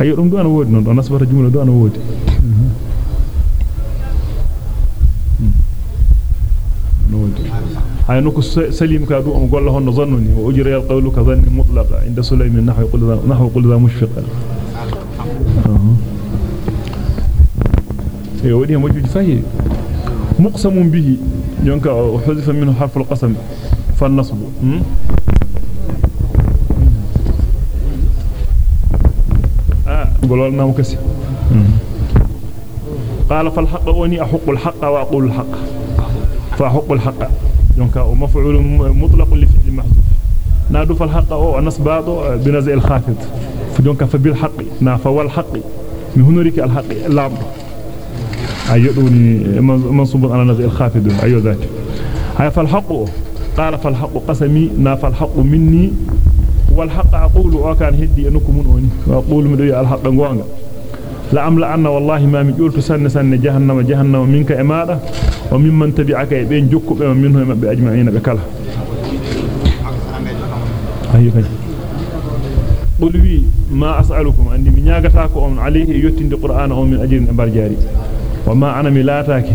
ayo dum do ana wodi non do nasbata jumla do ana wodi hay nuko salim ka du on golla hono zannuni wa ujra al qawlu ka dhanni mutlaqa inda sulaymin nahwa qul nahwa qul dha mushfiqa e wadi mo juji fahi muqsamun bihi jonka huzifa minhu harf al qasam fa an-nasb قال فالحق وني أحق الحق وأقول الحق. فحق الحق. دونك ومفعول مطلق لفعل محذوف. نادو فالحق أو نصباط بنزع الخافض. فدونك فبالحق. نا فوالحق. من هنريك الحق. لام. أيدوني منصوب على نزع الخافض. ايو ذات هاي فالحق. قال فالحق قسمي. نا فالحق مني. والحق أقول وكان هدي أنكم من واقول مدي الحق غونغا لا املا ان والله ما من جولت سن جهنم جهنم منك اماده وممن تبعك بين جوكوبه منهم مبه أجمعين بكلا. أيوه قل وي ما أسألكم؟ عندي من نياغتا كو on عليه يوتinde qur'ana o min ajrin e barjaari wama ana milataki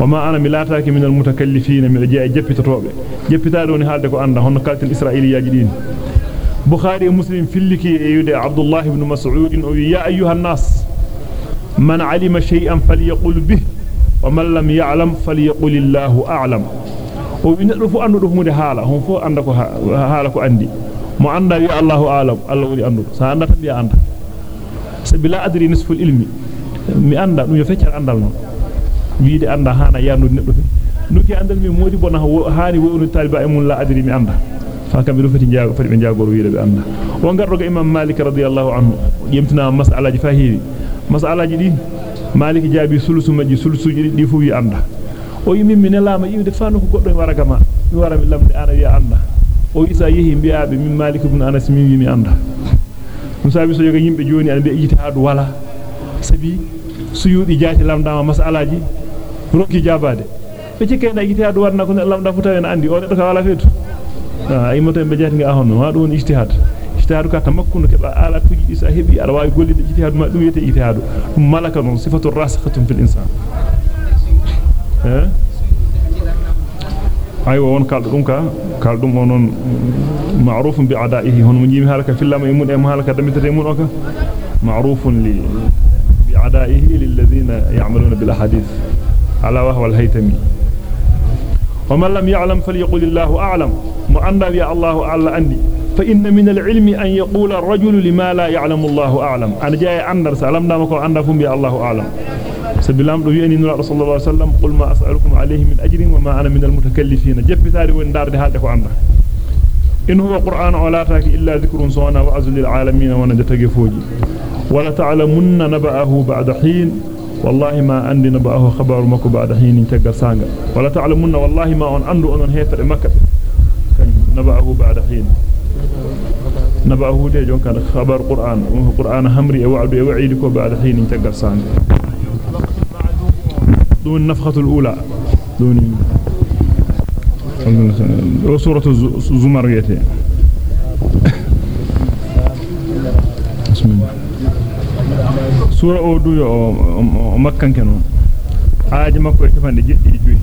وما أنا ملاتك من المتكلفين من جاء جبت الرؤبة جبت هذا ونهار دكو أنا هن قالت الإسرائيلي جدين بخاري مسلم في اللي كي عبد الله بن مسعود يا أيها الناس من علم شيئا فليقول به ومن لم يعلم فليقول الله أعلم. وإن رفوا أنه رفوا من حالة هم فوا أنك حالك أندي. ما أندى يا الله أعلم الله ولي أنه سأندى يا أندى سبلا أدري نصف العلم. مي أندى نو يفكر أندى لنا wiide anda hana yandu neddo fi nuki andal mi modi bona haani woni taliba e mun la adri mi anda fa kambe do fati jaago fati be jaagoro wiide be anda o gardo go imam malik radiyallahu anhu yemtina mas'alaji fahiwi mas'alaji di maliki jaabi sulusu majji sulusuji di fu wi anda o yimi min laama yiwde fanu ko goddo waraga ma mi wara mi lamde ana wi anda o isa yehi bi'abe min malik ibn anas mi wi mi anda musabi so yoga yimbe joni ande ijtihadu wala sabi suyudi jaati lamdama mas'alaji ronki jabade be cikke da ijtihadu warna ko lamda fu tawen andi o do ka wala fetu ay moto be jaati nga honno wa dum ijtihad ijtihadu ka tamakkunu ke ala tuji isa hebi ala wawi gollide ijtihadu ma dum yete ijtihadu malaka non sifatu rasikhatun fil insan eh aywa won kaldo dum ka kaldum onon ma'rufun bi ada'ihi hon mo jimi halaka fillama imun e halaka damitete mun oka ma'rufun li bi ada'ihi lil ladina ya'maluna bil ahadith huwa al haytami ومن لم يعلم فليقل الله أعلم. مؤنى يا الله أعلى عندي فإن من العلم أن يقول الرجل لما لا يعلم الله أعلم. أنا جاي أندر سألم دامكم أندفهم يا الله أعلم. سبيلام دو يني نور رسول الله صلى الله عليه وسلم قل ما أسألكم عليه من أجر وما أنا من المتكلفين. جب تاري وين دار ده هذا عنده إن هو قرآن ولا تاك إلا ذكر صونا وعز للعالمين ونجتك فوجي. ولا تعلمن نبأه بعد حين. والله ما عندي نبأه خبر مكو بعد حين تجر سانغا ولا تعلمن والله ما أن أندو أن هيفر مكة. نبأه بعد حين. نبأه دي جون كان خبر قرآن. قرآن همري وعد وعيدك بعد حين تجر سانغا دون النفخة الأولى. دون سورة الزمر يتي سورة أودو مكان كانوا آج مكو يكفان جدي جوي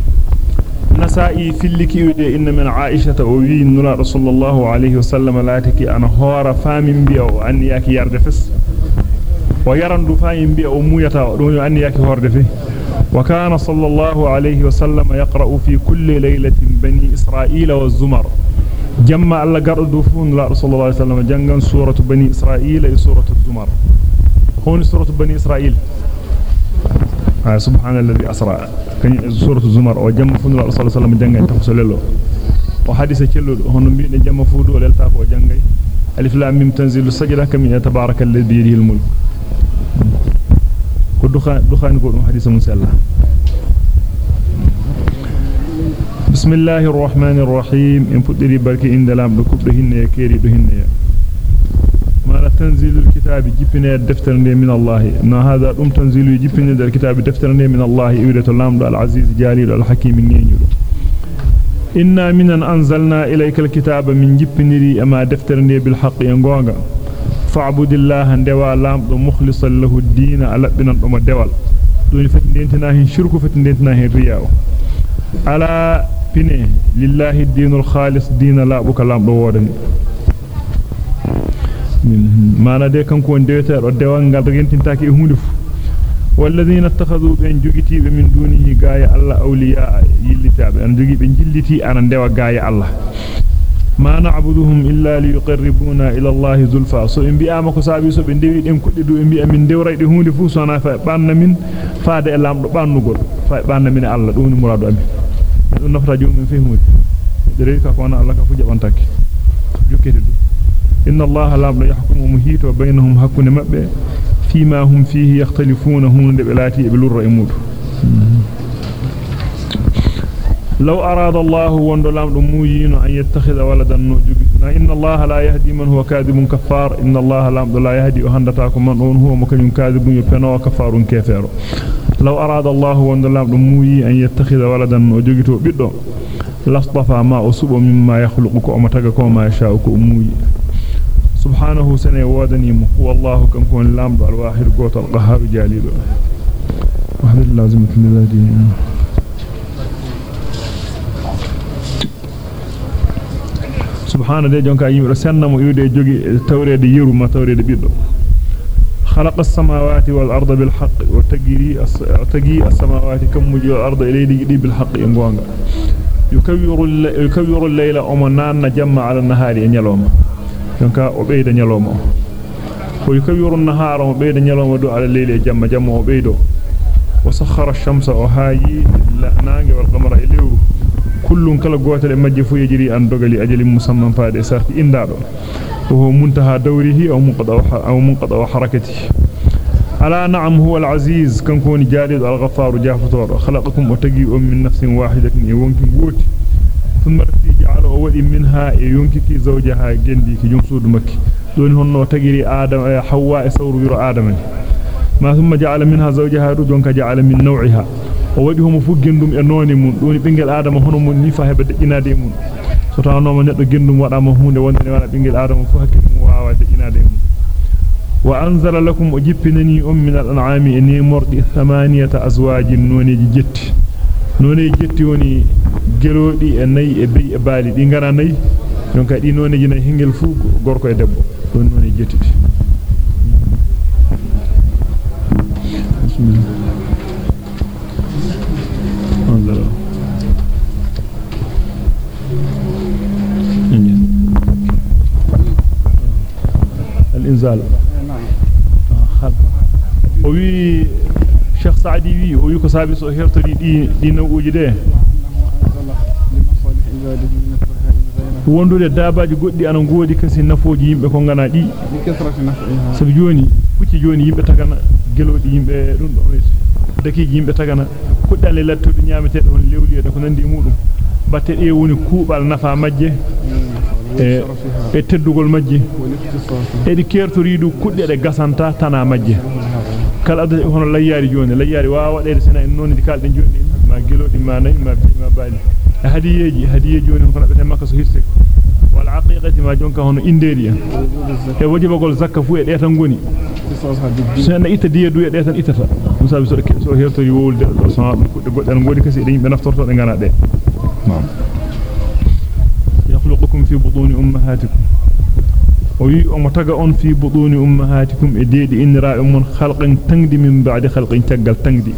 نسائي في اللي كيودي إن من عائشة ووي نلا رسول الله عليه وسلم لا تكي أنا هورا فامن بيا وأني ياكي يردفس ويرندو فامن بيا ومويتا ودون أني ياكي هوردفي وكان صلى الله عليه وسلم يقرأ في كل ليلة بني إسرائيل والزمر جمع الله قرأ دفون لا رسول الله عليه وسلم جنغا سورة بني إسرائيل سورة هون سورة بني إسرائيل. آه سبحان الذي أسرع كان سورة الزمر وجمع فون لا رسول الله عليه وسلم جنغا تفصل له وحديث كله هون بين جمع فودو للتاف وجنغا ألف لام ميم تنزيل السجدة كم يتبارك الذي بيده الملك. dukhan dukhan go dum hadith musalla bismillahir rahmanir rahim en fuddiri barki inde lamdo kubdo hinne keri do hinne تنزيل الكتاب جبنا دفتر من الله. ما هذا أم تنزيل جبنا الكتاب دفتر من الله. إيرة اللام العزيز جليل الحكيم نينجلو إنا من أنزلنا إليك الكتاب من جبنا أما دفتر بالحق ينقوانا فاعبد الله دوا اللام مخلصا له الدين على ابن الأم الدول دون فتنتنا هن شرك فتنتنا هن رياو على بني لله الدين الخالص دين لا بكلام دوارني mana de kanko won dewete do dewal ngal rentintaki e hunde fu والذين اتخذوا بين جوجتي من دونه غاية الله أولياء يلتاب أن جوجي بين جلتي أنا دوا غاية الله. ما نعبدهم إلا ليقربونا إلى الله زلفا سو إن بيأما كسابي سو بين ديوي دين كل دو إن بيأ من ديو رأي دهون دي فوسونا فبان من فاد إلام بان نقول. فبان من الله دون مراد أمي نفر جو من فيهم. دريك كوانا الله كفوجة بانتاك جوكي دو. إن الله لام يحكم مهيت وبينهم حكم مبه فيما هم فيه يختلفون هم بلاتي بلور إمود لو أراد الله وندلام دموين أن يتخذ ولدا نجوغ إن الله لا يهدي من هو كاذب كفار. إن الله لا يهدي أهندتاكم من هو مكن كاذب يبنى وكفار كافر. لو أراد الله وندلام دموي أن يتخذ ولدا نجوغ بدو لاصطفى ما أصب مما يخلقك وما ما يشاءك أموي. سبحانه سنة وادنيم هو الله كم كون لامد الواحد قوت القهار جاليل وحد اللازمة لذاته سبحانه دي جونكا يمر سنم يودي جوغي توريد يرو ما توريد بيدو. خلق السماوات والأرض بالحق وتجري تجي السماوات كم مجي الأرض إليه بالحق يكبر الليل أمنان جمع على النهار ينيلوما. Jonka o beyda nyaloma ko yukawiru nahara o beyda nyaloma do ala leyle jamma jamma o beydo wa sakhara ash-shamsa o haayi nange wal qamara ilewru kullun kala gotel majje fu yejiri an dogali ajali musamman faade sarti indado وهو منتهى دوره أو منقضى حركته ألا نعم هو العزيز كان كون جالد الغفار جافتور خلقكم وتجيء من نفس واحدة يومكم بوتي ثم جعل ودي منها ينكك زوجها جندي كي جمسود مكي دون هنو تجري آدم حواء سور يرو آدم ما ثم جعل منها زوجها دون جعل من نوعها ودي هم فو جندم انوني من دون بنجل آدم هنو من نفا هبه دجنادي من so tawnoma neddo gendum wadama hunde wonde wana bingel adam fu hakkimu waawa de inaade mum wa anzala lakum ujippinani um min al-an'ami inni murdi thamaniyata azwajin noniji jetti noniji jetti woni gelodi e nayi e bey e baali di ngara nayi donc di noneji nay hingel fu gorko e debbo don noni bismillah الإنزال o wi Cheikh Saadi wi o wi ko sabi so hertori di di nawuji de wondude dabaji goddi ana godi kasi nafoji yimbe ko ngana di sabi joni kucci joni yimbe tagana gelodi yimbe dum do dakiji yimbe tagana kuddale lattude nyaamete don lewli ko nandi mudum batte e woni kuubal nafa majje e e teddugol majje edi kertoriidu kudde de gasanta tana majje kala adda hono layyari joni layyari waa wadede sena en nonni di kalde joni ma gelodi ma nay ma bi ma bali hadiyeji hadiye joni hono be makka so hirse wal aqiqati ma jonka hono inderi en e wajibagol zakka fu e de tan goni sen ita diye du e de tan itata musabi so so hertori wolde do so kudde godden godi kasi de yimbe naftorto de ngana de وي امتغا اون في بطون أمهاتكم إديد إن را ام خلق تنجد من بعد خلق تنجل تنجدي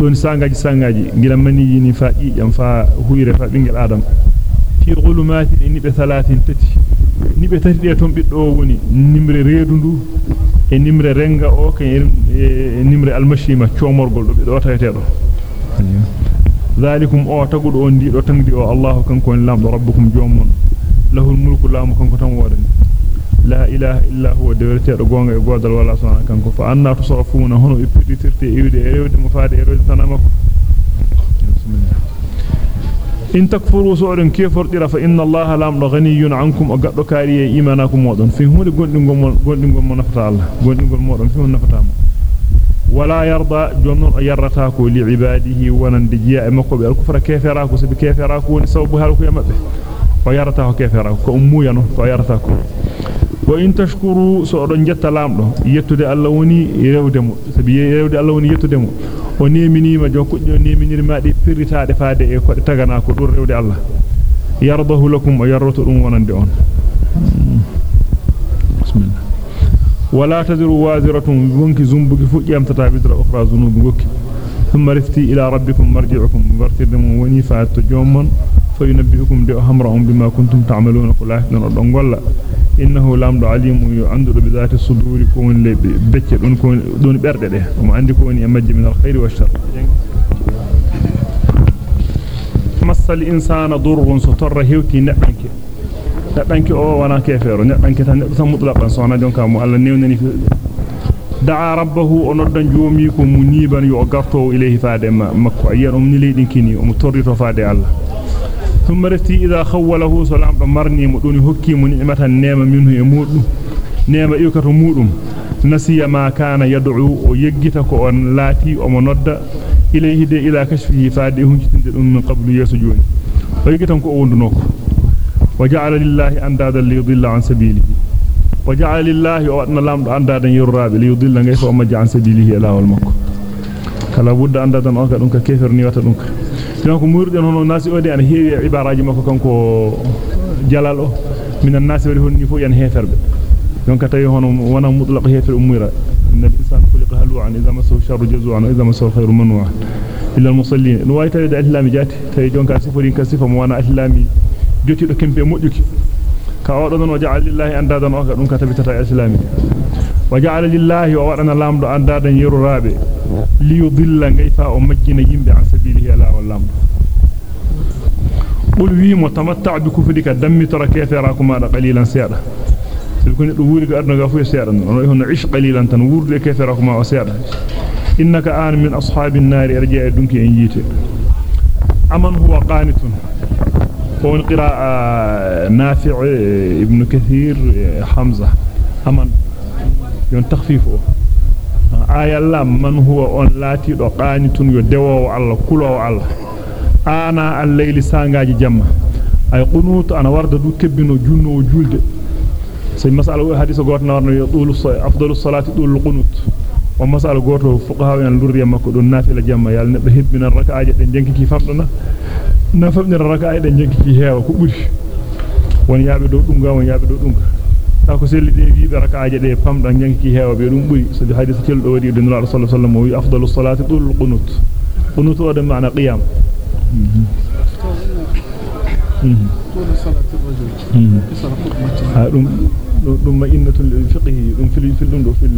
دون سانغاجي سانغاجي غيلا ماني ني فا أيام فا هويره فا بينغل آدم. في علومات ان بثلاث تتي. ني بتتي دتون بيدو وني نمر ريدوندو e nimre renga o ke nimre almashima chomor goldo be do tayete do zalikum o tagudo on di do tangdi o allah kanko en lamdo rabbukum jomon lahul mulku lamu لا إله إلا هو دورتي أقوانك إقوات الوالا صنعنا كنكو فأنا تصرفون هنا إبتدي ترتي إيودي إيودي مفادي إيودي تنامك إن تكفروا سعر كيفر ترى فإن الله لام غني عنكم أقعد كاري إيماناكم موضن فيهم اللي قلت نقوم نفتع الله. قلت نقوم موضن فيهم نفتع ولا يرضى جن يرتاكو لعباده ونندجيا امكو بالكفر كيف يراكو سب كيف يراكو نسوبها لكو يمبه ويرتاكو كيف يراكو. كأمو ينو ويرتاكو وإن تشكروا سؤالون جتا لامدو يتودي الله وني يودمو سبي يودي الله وني يتودمو وني منيما جو كوجو ني منير ما دي فريتا دي فادي إيه اي كودي تغانا كودو ريودي الله. يرضه لكم ويرضو دون وناندي اون بسم الله. ولا تزر وازرة بنك زومبو فو جامتاتا بيدرا أخرى زنوب غوكي ثم رفتي إلى ربكم مرجعكم. برتدم وني فاتو جومن. فينبئكم دي امرهم بما كنتم تعملون. قل لا ندون innahu lamdu alimu yu andudo bi zati suduri ko won lebbe becce don ko don berde de mo andi ko woni e majji min alkhairi wa shar masal insana durrun so torra hewti neddanke neddanke o wana kefero neddanke tan neddo tan mutlaqan so wana jonka mo alla newnani da'a rabbahu onoddan joomi ko muniban yo garto ilayhi faade makko ayan um ni leydin kini um torrito faade allah ثم رفتي إذا خوله سلام بمرني مدوني هكي من نعمة نعمة منه يمود نعمة يكره مودم نسي ما كان يدعو ويجتك أن لاتي ومنود إليه دي إلى كشفه فادي هنجتن من قبل يسجون. ويجتن كأوندنوك وجعل لله أندادا ليضل عن سبيله. وجعل لله وأن لام أندادا يراب ليضل غيث ومج عن سبيله إلى والمك كلا بد أندادا أنك كيفر نيوتا سنو كمورد أنه الناس يودي أن هي عبارة جمع فكان كو جلاله من الناس يريهون نفو يعني هي فرد يونك تيهون وأنا مطلق هي في الأميرة إن الإنسان خلق هلوعا إذا ما سوى شر جزوعا إذا ما سوى خير منوعا إلا المصلين نواي تريد أهلامي جاتي تيجون كاسفورين كاسفة موانا أهلامي جوتي لكم بمؤجك كأوردن وجعل لله أندادا أغر نكتب تبتتع أسلامي وجعل لله وورنا لامدو أندادا يرو رابي ليضل غيفا ومجين يمبي عن سبيل mutamatta' bi kufrika dammi tara kafirakum ma qalilan sayada silkuni do wuri ga aduna ga fu sayada non hono ish qalilan tan wurde kafirakum ma sayada innaka an min ashabin nar arja'a dunki en yite aman huwa qanitun ومن قراءة نافع ابن كثير حمزة أمن يون تخفيفه آية لام من هو أن لاتي دو قانتون يو دواو الله كلو الله آنا الليل سانغاجي جمع أي قنوت أنا ورد دو كبنو جنو وجولد سي مسألة حديث قوتنا ورنا يطول أفضل الصلاة طول القنوت ومسألة قوته فقهاء ين لوري مكو دون نافلة جمع يال نبه هبنا الركعة جدن جنكي كي فمدنا na. Famnira raka'a den jenki heewa ko buri won yaabe do dunga won yaabe do dunga ta ko selli de wiibe raka'aje de pamda jenki heewa be dum buri so hadith tel do wadi den rasul sallallahu alaihi wasallam wi afdalus salati tul qunut qunut wa maana qiyam طول صلاة الرجل كسر خطبته دم دم إنة الفقه دم في في دم في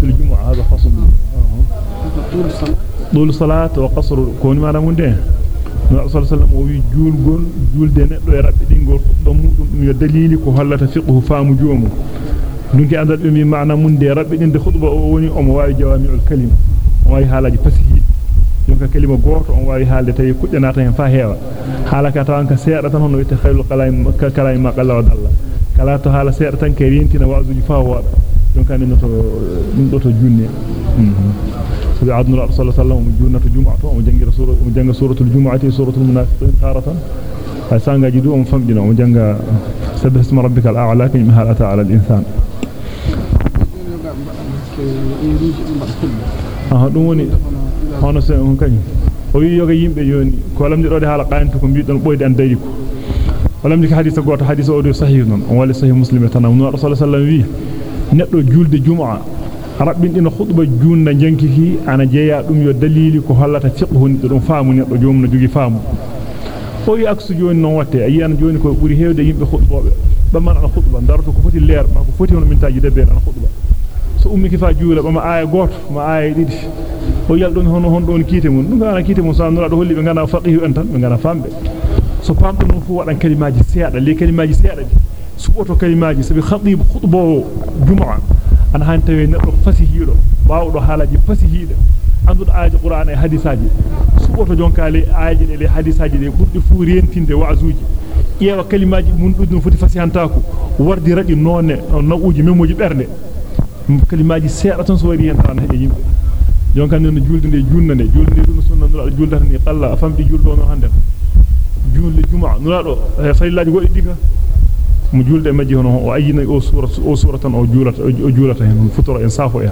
في الجمعة هذا فصل طول الصلاة وقصر كون ما نمون ده Rasul sallallahu o wi julgol julde neddo e rabbe dingol do mudum dum yo dalili ko hollata fiqhu faamu joomu dunki andal be mi maana mun de rabbe dinde khutba o woni o mo wawi jawami'ul kalima o wawi halaji fasihi jonka kalima goto on wawi haalde tawi kuddanata hen fa heewa halaka tawan ka seeda tan hono witte khayrul kalaim kalaim ma qalla wa dalla kala to hala seeda tan ke rentina waazuji fa woda jonka nin to dum do to junne يأخذ عبد الله صلى الله عليه وسلم ومجونة الجمعة ومجنج سورة ومجنج سورة الجمعة سورة المنافقين تارة. أسان جدوا ومفمجنا ومجنج سبح اسم ربك الأعلى كي مهال أتى على الإنسان. آه، هنوني هنو سيئون كي وي يوغا يمبي يوني. كولم دي رودي حالا قائن تكم بيوت دون بويد أن دايكو ولم دي حديثة قوة حديثة أوديو صحيح نعم. نون ووالي صحيح مسلمة تنا نعم، ونوار صلى الله عليه وسلم نتلو جولد جمعة. Rabbindina khutba juunda jankiki ana jeya dum yo dalili ko hollata fiqhu ni dum faamu neddo jomno jogi faamu o yi aksu joni non watte ayi an joni ko buri hewde yimbe khutbobe bamman ana khutba darto ko foti leer ma ko foti hono mintaji debbe ana khutba so ummi kifa juula bama aya goto ma aya didi o yal don hono hon don kite mun dum kana kite mun sanura do holli be ngana faqihu en tan be ngana fambe so pamdo non fu wadan kalimaji seeda le kalimaji seeda di suboto kalimaji sabi khatib khutbo jumaa ana han tawe neddo fasihido baawdo halaji fasihide andudo aaji qur'an e hadisaji suboto jonkale aaji de le hadisaji de buddi fu rentinde waazuji ƴeewa kalimaji mun dudum foti fasihantako wardi radi nonne nawuji memoji bernde kalimaji seeda tan so wari hen tan he yimbe jonka non julde de julde de julde dum sunna nula julde tan ni qalla famdi juldo no hande julde jumaa nula do farillaji goddi dika mo julde majji hono o ayina o sura o suratan o julata o julata hen futoro en safo en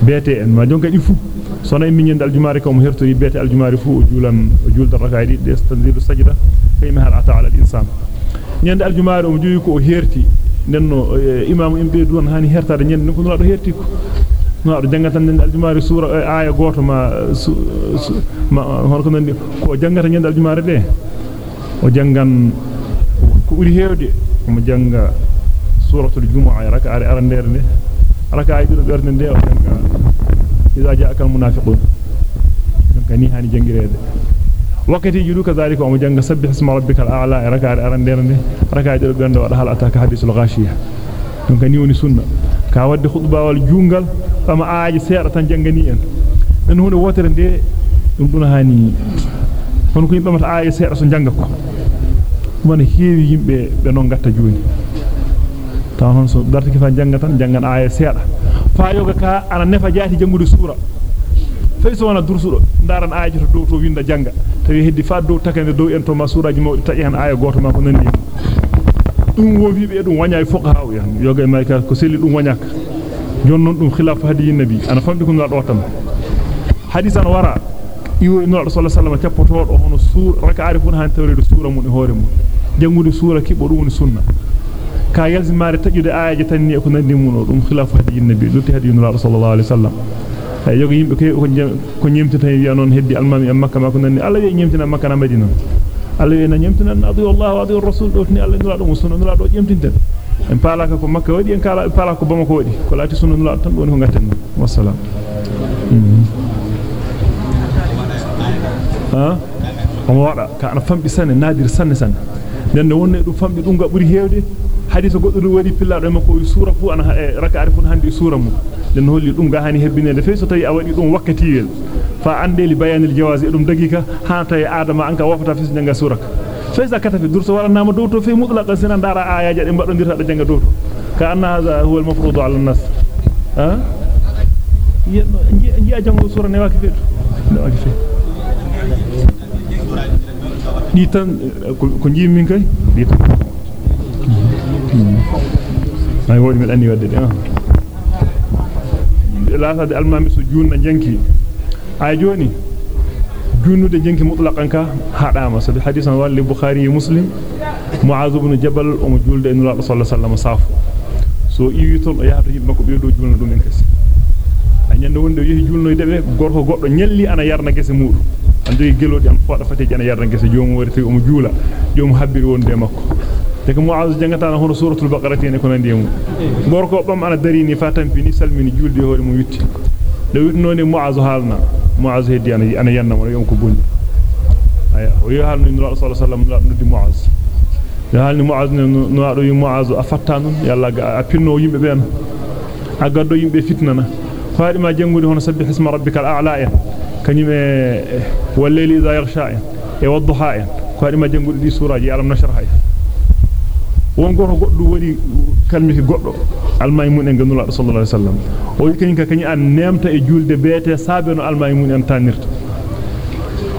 bete en ma jonka di fu sona en minyande aljumari ko mo hertori bete aljumari fu o julan o julda rakaidi des tanzilu sajda kayma hal ata ala al insan nyande aljumari o joyi ko o herti nenno imam imbe don hani hertade nyande ko no do herti ko no do jangata nyande aljumari sura aya goto ma ma hono ko nandi ko jangata nyande aljumari de o jangan ko buri hewde mo janga suratul jumu'a raka'a arandere ne raka'a dido berde de o janga idha ja'aka al munafiqun donc ni hani jangirede wakati judu kazalika mo janga sabbih isma rabbikal a'la raka'a arandere ne raka'a dido berde wada hal ataka hadithul ghashiya donc ni woni sunna ka wadde khutba wal jungal fama aaji seeda tan jangani en den hunde wotere de dum duna hani hono ko yimbe mata aaji seeda so janga ko wona heewi yimbe be non gatta joni taw hon so dartiki fa janga tan jangan aya seeda fa yoga ka ana nefa jaati jangude sura fay so wana dursudo ndaran aaji to dow to winda janga tawi heddi fa dow takande dow en to ma suraji mawdi taji hen aya goto ma ko nandi dum wofi be dum wanya fuqaha yan yoga e mayka ko seli dum wanyaka jonnon dum khilaf hadi nabi ana famdi ko ngado tam hadisan wara mun e hore mun jangude sura kibo dum woni sunna ka yalzimare tajude aaje tanni ko nandi mun dum khilafu hadi nabi lutti hadi no rasul sallallahu alaihi wasallam ay yoga yimbe ko ko nyemti tan wi'a non heddi almami e makka ma ko nandi alla wi nyemtina makka na madina alla wi na nyemtina adi allah wa adi rasul do ni alla no do sunna no do nyemtinten en palaka ko makka wadi en kala palaka ko bamako wadi ko lati sunna no tan woni ko ngatten wassalam ha omo wada ka ana fambi sanne nadir sanne sanne den wonne dum fambi dum ga buri heewde hadisa goddo dum wadi pillaado makko wi sura fu ana rakaare fu handi sura mu den holli dum ga hani hebbinede fe so tawi a wadi dum wakkati wel fa andeli bayanil jawazi dum dagika ha tawi adama anka wafata fi janga suraka fe zakata fi durso wala nama dow to fe mudlaqa sina dara ayaja de badondirta da janga dow to ka anna hadha huwa al-mafruḍ 'ala an-nas ha jiya jango sura ne waki fe ne waki di tan ko jimi min kay di tan ay wodi mi andi wadde de ah la de almami so junna janki ay joni junnude janki mutlaqan ka hadama sabi hadisan walli bukhari muslim muaz ibn jabal mo julde en rasul sallallahu alaihi wasallam safu so iwi ton o yaata yimbe makko be do julna dum en kasi ay nyande wonde yehi julno debe gorko goddo nyelli ana yarna gese mudu andi gelodi am fooda fateji ana yarna gese joomu wari tawi mo juula joomu habbiri wonde makko te ko muaz jangata na hono suratul baqara tene ko nandi mu gorko bam ana darini fa tampini salmini julde hore mo witti de witnone muaz halna muaz heddi ana ana yanna mo yonko bunni aya o yo halno nura sallallahu alaihi wasallam la nudi muaz yo halni muaz no ado yi muaz afatta non yalla a pinno yimbe ben a gaddo yimbe fitnana faadi ma jangude hono sabbih isma rabbikal a'la en kanyum والليل إذا يغشى إيه والضحى قال ما جنقول دي سورة جي ألم نشر هاي. وانقره قد ولي كلمة قد الميمون انقنوا الله صلى الله عليه وسلم. ويكن انك كني أن نامت إجول دي بيت سابن الميمون انتانرت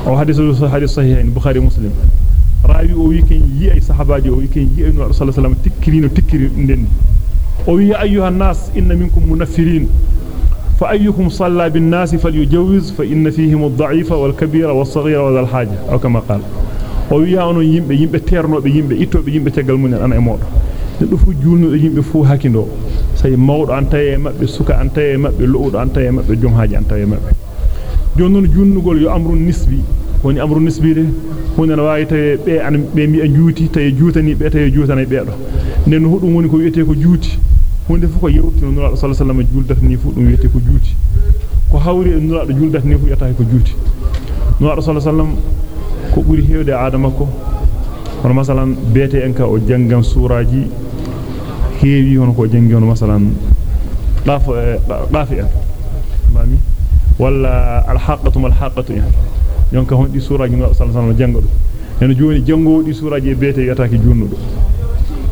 وحديث صحيحين بخاري مسلم راوي أو يكن يي أي أو يكن يي النبي صلى الله عليه وسلم تكرين تكرين أو يا أيها الناس إن منكم منفرين. فأيكم صلى بالناس فليجوز فإن فيهم الضعيف والكبير والصغير وذا الحاجة. أو كما قال. ويا أن يم يمب تيرنو بيمب إتو بيمب تقل من أنا أمور لأنه في يم يمب فو هكذا سي مور أنت يا مب بسكة أنت يا مب بلؤر أنت يا مب بجم حاجة أنت يا مب جونون جون نقول يا أمر النسبي. هون أمر النسبي ده هون أنا وايت بي أنا بيمي أجوتي تيجوتني بيرو نحن هون يكون جوتي. Hunde fu ko yewti no nura sallallahu alaihi wasallam juldata ni fu dum wiete ko juuti ko hawri e nura do juldata ni fu yata ko juuti nura sallallahu alaihi wasallam ko buri heewde adama ko hono masalan bete en ka o jangan suraji heewi hono ko jangi hono masalan dafo dafi en mami walla alhaqatu malhaqatu en yonka hon di suraji no sallallahu alaihi wasallam jangado en joni jango di suraji bete yataaki junnudo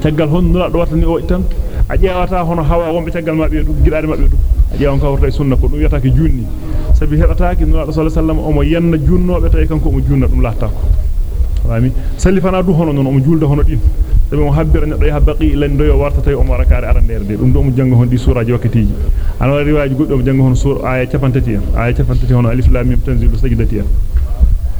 taggal hon nula do watani o tan a jeewata hono hawa wonbe taggal mabbe du gidaade mabbe du a jeewon ka horta sunna ko dum yataaki junni sabi hebataaki no sallallahu alaihi wasallam o mo yenna junnobe tay kanko mo junna dum laata ko fami sallifana du hono non o mo julda hono din sabi mo habbira neddo yaha baqi lan doyo warta tay umara kare arandere de dum do mo janga hon di suraji wakkatiji an wala riwaaji goddo mo janga hon sur aya capantati en aya capantati hon alif lam mim tanzilu sajdati en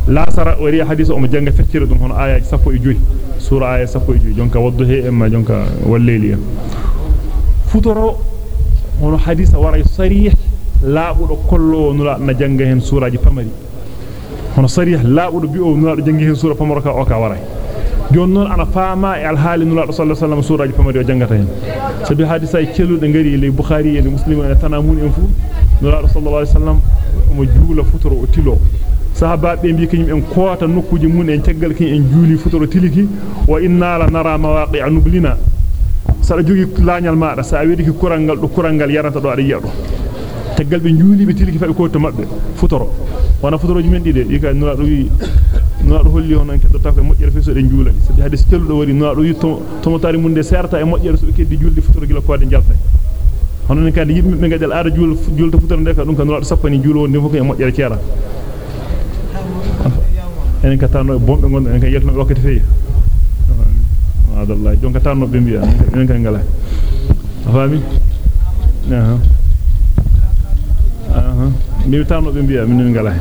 la sara wari hadith o mo janga feccire dum hon aya sappo e joyi sura aya sappo e joyi jonka waddu he emma jonka walleli en futoro hono hadith wara sarih laabudo kollo nula na janga hen suraji pamari hono sarih laabudo bi o nula do janga hen sura pamara ka o ka waray jon non ana faama e alhaali nula do sallallahu alaihi wasallam suraji pamari o jangata hen sabi hadisa e cellude ngari le bukhari e muslim e tanamun en fu nula do sallallahu alaihi wasallam mo juula futoro o tilo sahabaabe bi kanyum en koota nokkuji mun en taggal kin en juuli futoro tiliki wa inna la nara mawaqi'a nublina sada jogi laanyal maada sa wediki kurangal do kurangal yaranta do ada yado taggal be juuli be tiliki fabe ko to mabbe futoro wana futoroji men dide dika nula do wi nula do holli honon keddo ta ko mojjere feso de juula sabi hadis celludo wari nula do wi to motari munde serta e mojjere so keddi juldi futoro gila ko de jalta hono ne kadi yimbe be gadal aada juul juulta futoro de ka dum ka nula do sappani juulo wonde foko e mojjere ciara en ka tanno bombe gonde en ka yelto wakkati feyi tanno be biya en ka ngala fami aha aha mi tanno be biya min ngala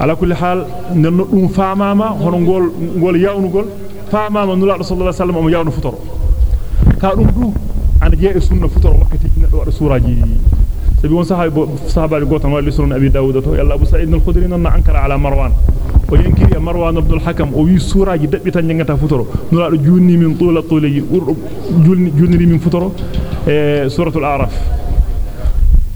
ala kulli hal nenno dum faamama hono gol gol yawnugol faamama nula sallallahu alaihi wasallam o yawnu futoro ka dum du ana je e sunna futoro wakkati neddo wada suraji sabi won sahaba sahaba gotan wali sunan abi daud to yalla abu sa'id al-khudri nan ankara ala marwan o yankiri e marwan ibn al-hakam o wi suraji dabbi tan nyangata futoro nula do junni min tula tulaji urdo junni junni min futoro e suratul a'raf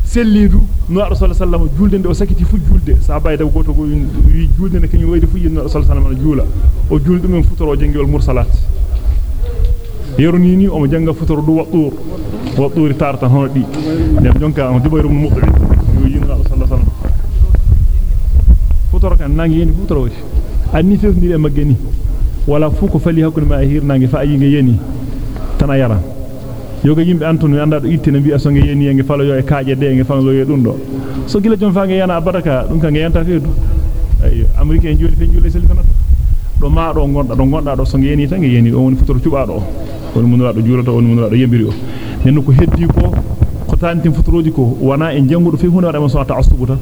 sellidu nula rasul sallallahu julde de o sakiti fu julde sahaba e goto go wi julde ne kanyum wayde fu yinno sallallahu juula o julde men futoro jangol mursalat yerunini o mo janga futoro du wadur wadur tarta hono di dem jonka on dubayru mudbi yo yinno sallallahu alaihi wasallam futoro kan nangi yeni futoro wati anni fefndi e magani wala fu ko fali hakkunde ma hir nangi fa ayi nge yeni tan ayara yoga yimbe antunu anda do ittina bi aso nge yeni nge falo yo e kaaje de nge falo yo dum do so gila jon fa nge yana baraka dum kan nge yanta feedu ayyo amrike en joli fe joli sel fanata do ma do gonda do gonda do so nge yeni tan nge yeni o woni futoro cubaado o woni munura do juurata woni munura do yembiri o nenno ko heddi ko ko tantin futoroji ko wana en jangudo fe hunde wada mo so ta asubuta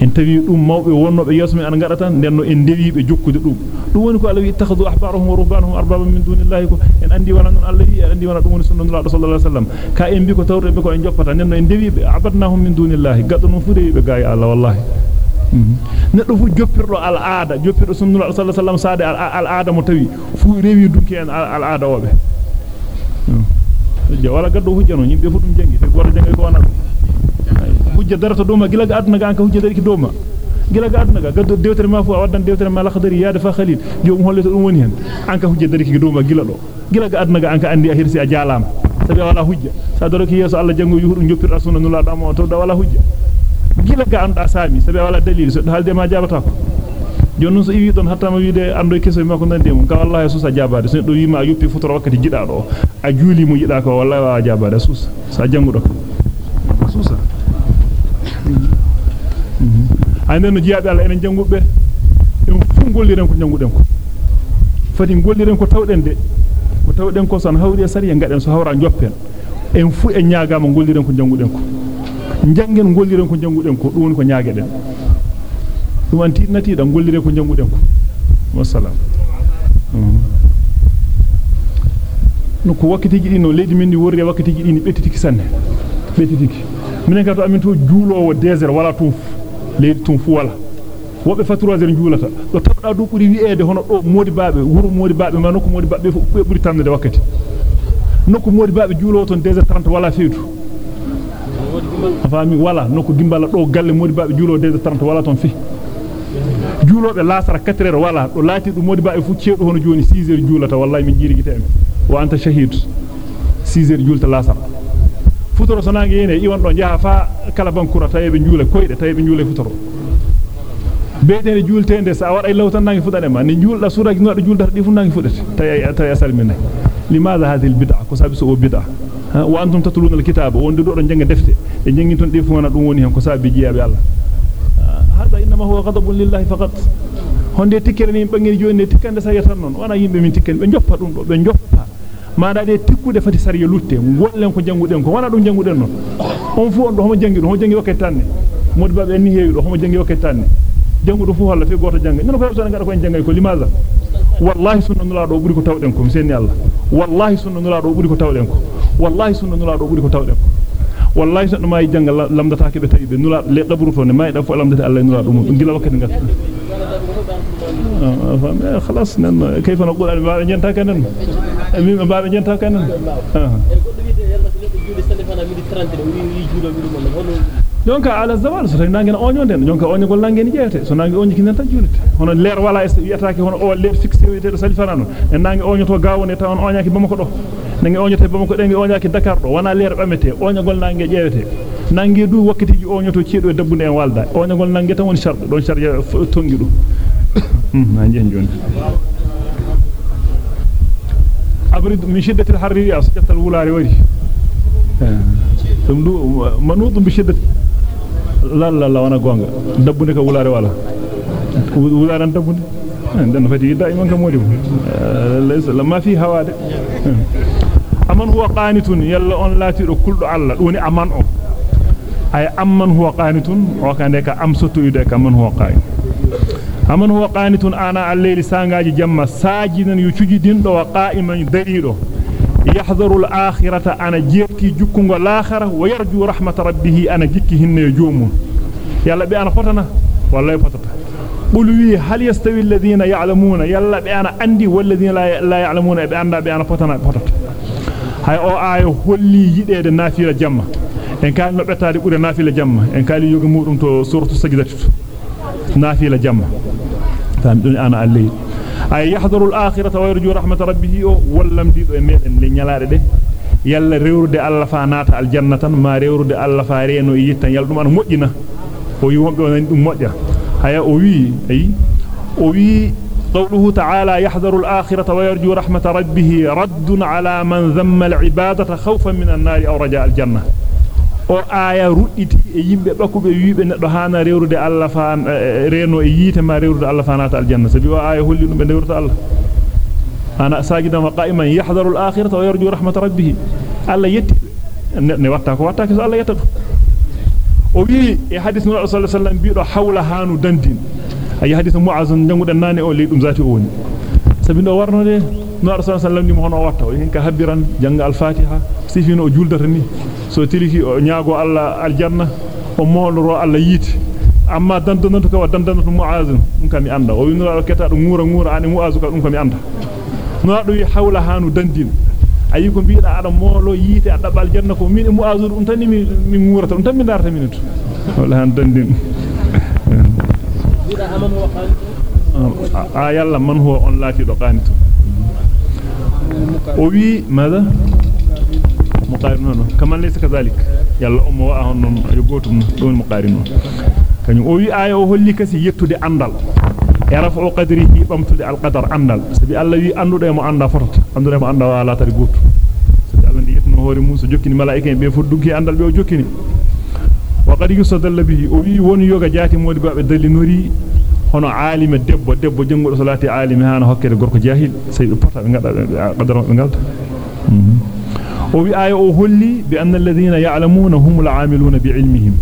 en tawi dum mawbe wonnobe men an ngada tan denno en dewibe jokkude dum dum woni ko Allah wi ittakhadhu ahbarahum wa rubbanahum arbaba min dunillahi ko en andi wana non Allah wi en andi wana dum woni sunnatullah sallallahu alaihi wasallam ka en bi ko tawre be ko en joppata denno en dewibe abadnahum min dunillahi gaddo non dewibe gaay Allah wallahi neddo fu joppirdo al aada joppirdo sunnatullah sallallahu alaihi wasallam saade al aada mo tawi fu rewi dunki en al aada obe wala gaddo hujjano yimbe fu dum jangi te goro jangi ko wana hujja darata doma gila ga aduna ga anka hujja dariki doma gila ga aduna ga gaddo dewtere ma fu waddan dewtere ma lakhdari yaade fa khalil jom hollete dum woni hen anka hujja dariki doma gila do gila ga aduna ga anka andi a hirsi a jalama sabi wala hujja sa doroki yeso Allah jango yuhudu joppirda sunna nula damo to da wala hujja gila ga anda sami sabi wala dalil so halde ma jabata ko jonnon so iwi don hatta ma wiide ando keso ma ko nande mum ka wallahi susa jabade so do wima yoppi futoro wakkati jida do a juuli mu yida ko wallahi wa jabade susa sa jangudo susa ande no jiyaabe Allah enen jangubbe en fu golliren ko janguden ko fati golliren ko tawden de ko tawden ko son hawri sariya ngaden so hawra joppen en fu en nyaagama golliren ko janguden ko jangen golliren ko janguden ko dum woni ko nyaageden dum anti nati dan gollire ko janguden ko wassalam no ko wakkatiji dino leydi men ni worri wakkatiji dini bettitiki sanne bettitiki minen ka to amin to juulowo désert wala tum leydi tum fu wala wobe fa 3 heures juulata do tabda du buri wi'ede hono do modi baabe wuro modi baabe ma nokku modi baabe fu buri tamde wakkati nokku modi baabe juulowo ton 2 heures 30 wala feetu afami wala nokku gimbala do galle modi baabe juulowo 2 heures 30 wala ton fi juulobe lasara 4 heures wala do laati du modi baabe fu ceedo hono joni 6 heures juulata wallahi mi jiri gitemi wa anta shahid 6 heures juulta lasara futoro so nangi yene iwan do jaha fa kala bankura tayebe juule koyde tayebe juule futoro beedene juultende sa wada lawtan nangi fudade ma ni juulda suraji no do juulda di fu nangi fudete tay tay salmina limadha hadhihi albid'a ko sabi so bid'a wa antum tatluna alkitaba wonde do do janga defte e jangi ton di fu wana dum woni hen ko sabi jiyabe Allah hada inma huwa ghadabun lillahi faqat honde tikkere ni bangeni joni tikkande sa yatan non wana yimbe min tikkani be joppa dum do be joppa maada de tikkude fati sariya lutte gollen ko janguden ko wana dum janguden non on fu on do homo jangi do homo jangi wakkati tanne modi babe en ni heewi do homo jangi wakkati tanne jangudo fu holla fe goto janga non ko hebso ngada ko en jangay ko limaza wallahi sunna nula do buri ko tawden ko senni Allah wallahi sunna nula do buri ko tawden ko wallahi sunna nula do buri ko tawden ko wallahi sunna may janga lamdata ke be tawi be nula le qabru to ne may da fu lamdata Allah nula do mum gila wakkati ngat خلاص كيف نقول بابا جنتا كنن أمين بابا جنتا كنن jonka ala zawal so tan nangen onyo den jonka onyo gol nangen jeete so nangi onyo kinan tan julite hono leer wala es yataake hono o leer fixé wete do salifanano en nangi onyo to gawone tan onyaaki bamako do nangi onyo te bamako dengi onyaaki dakar do wana leer bamete onyo gol nange jeete nangi du wakkati onyo to ciedo dabbunde en walda onyo gol nange tan woni shardo don sharja tongi du ما نجي جون أبرد من شدة الحر أسقط الولار وجه ثم منوط بشدة لا لا لا وأنا غونغا دبني كولار ولا ولار دبني عندنا فتي دائما كمودي ليس لما في هوا أمن هو قانت يلا أن لا تيرو. كل الله دوني أمان أو. أي أمن هو قانت وكان ديك أمسطو يديك أمن هو قانت aman huwa qanitun ana al-layli sangaji jamma sajidan yucujidin wa qa'iman darido yahdharu al-akhirata ana jefti jukkungo al-akhira wa yarju rahmat rabbih ana jikki hinne joomun yalla be ana fotana wallahi fotata qul wi hal yastawi alladhina ya'lamuna yalla be ana andi walladhina la ya'lamuna be anda be ana fotana fotata hay o ayo holli yidede nafila jamma en kali no betade bure nafila jamma en kali yoga mudum to suratu sajdatu نافلة جمع. فهمت أنا اللي. أي يحضر الآخرة ويرجو رحمة ربه ولم تيدو أمير إن لنالار ده يلا ريورد الله فانات الجنة ما ريورد الله فارينو إيجتا. يلا نمان مؤجنا ويوم بيوان مؤجا هيا أوي أي. أوي. قوله تعالى يحذر الآخرة ويرجو رحمة ربه. رد على من ذم العبادة خوفا من النار أو رجاء الجنة. O aya rudditi e yimbe bakube wiibe neddo hana rewrude Allah fa reno e yite ma rewrude Allah fa nata aljanna sabi o aya holli dum be rewrude Allah ana sajidan wa qa'iman yahdharu al-akhirata wa yarju rahmat rabbih Allah yetti ne watta ko watta ko Allah yetta o wi e hadith nabi sallallahu alaihi wasallam biido hawla hanu dandin ay hadith mu'az jangudan nane o leydum zati o woni sabi do warnode no rasul sallallahu alaihi wasallam hono watta o hinka habbiran janga al-fatiha sifino o juldata ni so tiliki o nyaago alla aljanna o mooloro alla yiti amma dandanto ko dandanto muaz dum kam mi anda o winno o ketta dum ngura ngura ani muaz ko dum kam mi anda no do wi hawla hanu dandin ayi ko biida ada moolo yiti adda aljanna ko min muaz dum tan mi mi ngurata dum tan mi darta minuto wala han dandin biida aman huwa qanit a yalla man huwa on lati do qanit o wi ماذا مقارنون كما ليس كذلك يلا أم وأهن يقوتم دون مقارنون كان أوي آية وهلي كسي يتودي أندل يرفع قدره بمتودي القدر أندل سبي الله وي أندو ديمو أندا فرط أندو ديمو أندا ولا تري قوت سبي الله دي يتنو هوري موسى جوكيني ملائكة بي فدوكي أندل بيو جوكيني وقد يستدل به أوي ون يوغا جاتي مودي بابي دلي نوري hono alima debbo debbo jengudo salati alimi hana hokkede gorko jahil sey pota be ngada qadaro be ngalda o wi aya o holli bi anna alladhina ya'lamuna humul 'amiluna bi 'ilmihim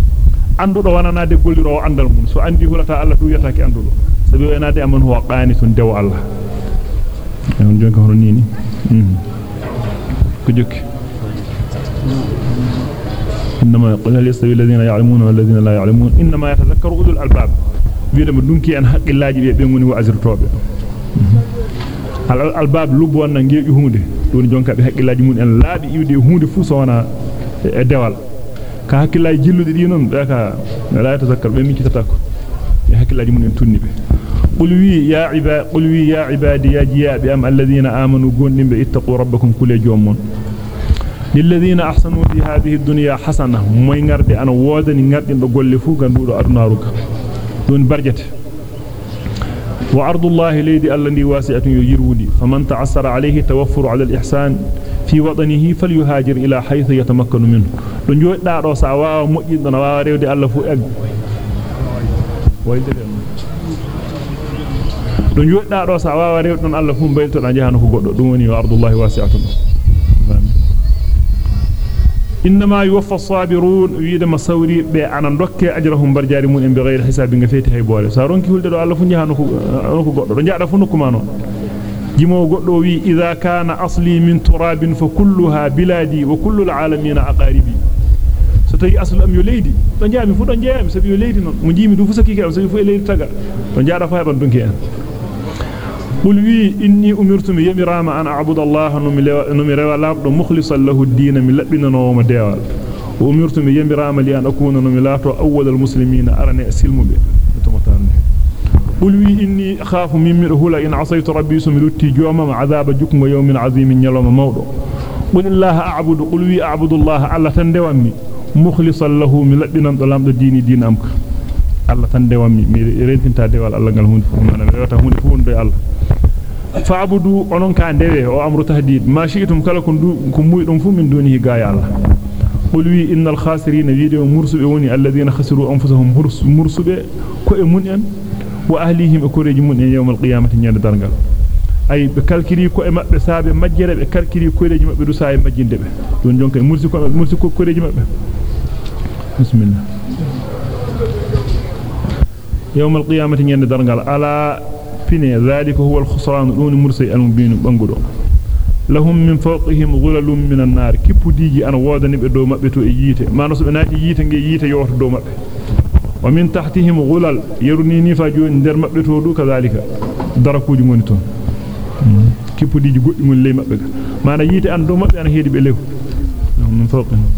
andudo wanana de golliro andal mun so andi hulata Allah du yata ki andudo sabi wenade amman huwa qanitun dew Allah on jonka hono nini ko jokki إنما يقول هل يستوي الذين يعلمون والذين لا يعلمون إنما يتذكر أولو الألباب wiidama dunki en haqqillaaji be be ngoni wa'azirtobe al albab lubbu wonna ngeeju hunde don jonka be haqqillaaji mun en laabi iwde hunde fu so wana e dewal ka haqqillaaji jillude di non be ka la tazakkar be min kitata ko e haqqillaaji mun en tunni be qul wi ya ibad qul wi ya ibadi ya jiyabi am alladhina amanu gondimbe ittaqu rabbakum kule jommon للذين احسنوا في هذه الدنيا حسنه moy ngarde ana wodani ngardindo golle fu gandudo adunaruka دون برجت. وعرض الله ليدي الذي واسعة يجروني فمن تعسر عليه توفر على الإحسان. في وطنه فليهاجر إلى حيث يتمكن منه. دون جوي دا دو سا waawa mojjin don waawa rewde Allah fu eg don jodi da do sa waawa rewde don Allah fu baylto da إنما يوفى الصابرون ويدا مصوري بأن نركي أجرهم برجارمون إن بغير حساب نفيت هاي بوالي. سارون كي هلدو ألا فنجها نوكو قدر نجا رفنو كمانو جمو قدر وي إذا كان أصلي من تراب فكلها بلادي وكل العالمين أقاربي ستي أصل أم يوليدي. نجا من فو نجا من سبي يوليدي مجيمي دوفو سكيكي أم سبي فو يوليدي تقر نجا رفا قل وي إني أمرت يمرام أن أعبد الله نمي روا لابد مخلصا له الدين من لبنا نوم ديوال وأمرت يمرام لأن أكون نمي لاتو أول المسلمين أرني أسلم به. قل وي إني أخاف من مرهولا إن عصيت ربي سملتي جوما عذاب جكم يوم عظيم يلوم موضو قل الله أعبد قل وي أعبد الله على تندوامي مخلصا له من لبنا نوم ديني دين Allah tan dewammi mi rentinta dewal Allah ngal hunde fu man rewata hunde fu do Allah fa'budu onon ka dewe o amru tahdid ma shi'tum kala kun du ko muydum fu min dunihi gaaya Allah qul wi innal khasirin wiide mursube woni alladhina khasiru anfusahum mursube ko e mun en wa ahlihim e koreji mun en yawmal qiyamati nyande dargal ay be kalkiri ko e mabbe saabe majjere be kalkiri koreji mabbe du saabe majjinde be don jonka mursi ko mursi ko koreji mabbe bismillah يوم القيامة ين درنغال. على فيني؟ ذلك هو الخسران دون مرسي المبين بانغودو لهم من فوقهم غلل من النار. كبوديجي ان وودانيب دو مابتو ييته ما نوسب ناتي ييته غي ييته يوتو دو مابتو ومن تحتهم غلل يروني نيفا جو ندير مابتو دو كذلك. دركوجي موني تون كبوديجي غودي مون لي مابتو ما نا ييته أن دو مابتو ان هيدي بليو. من فوقهم.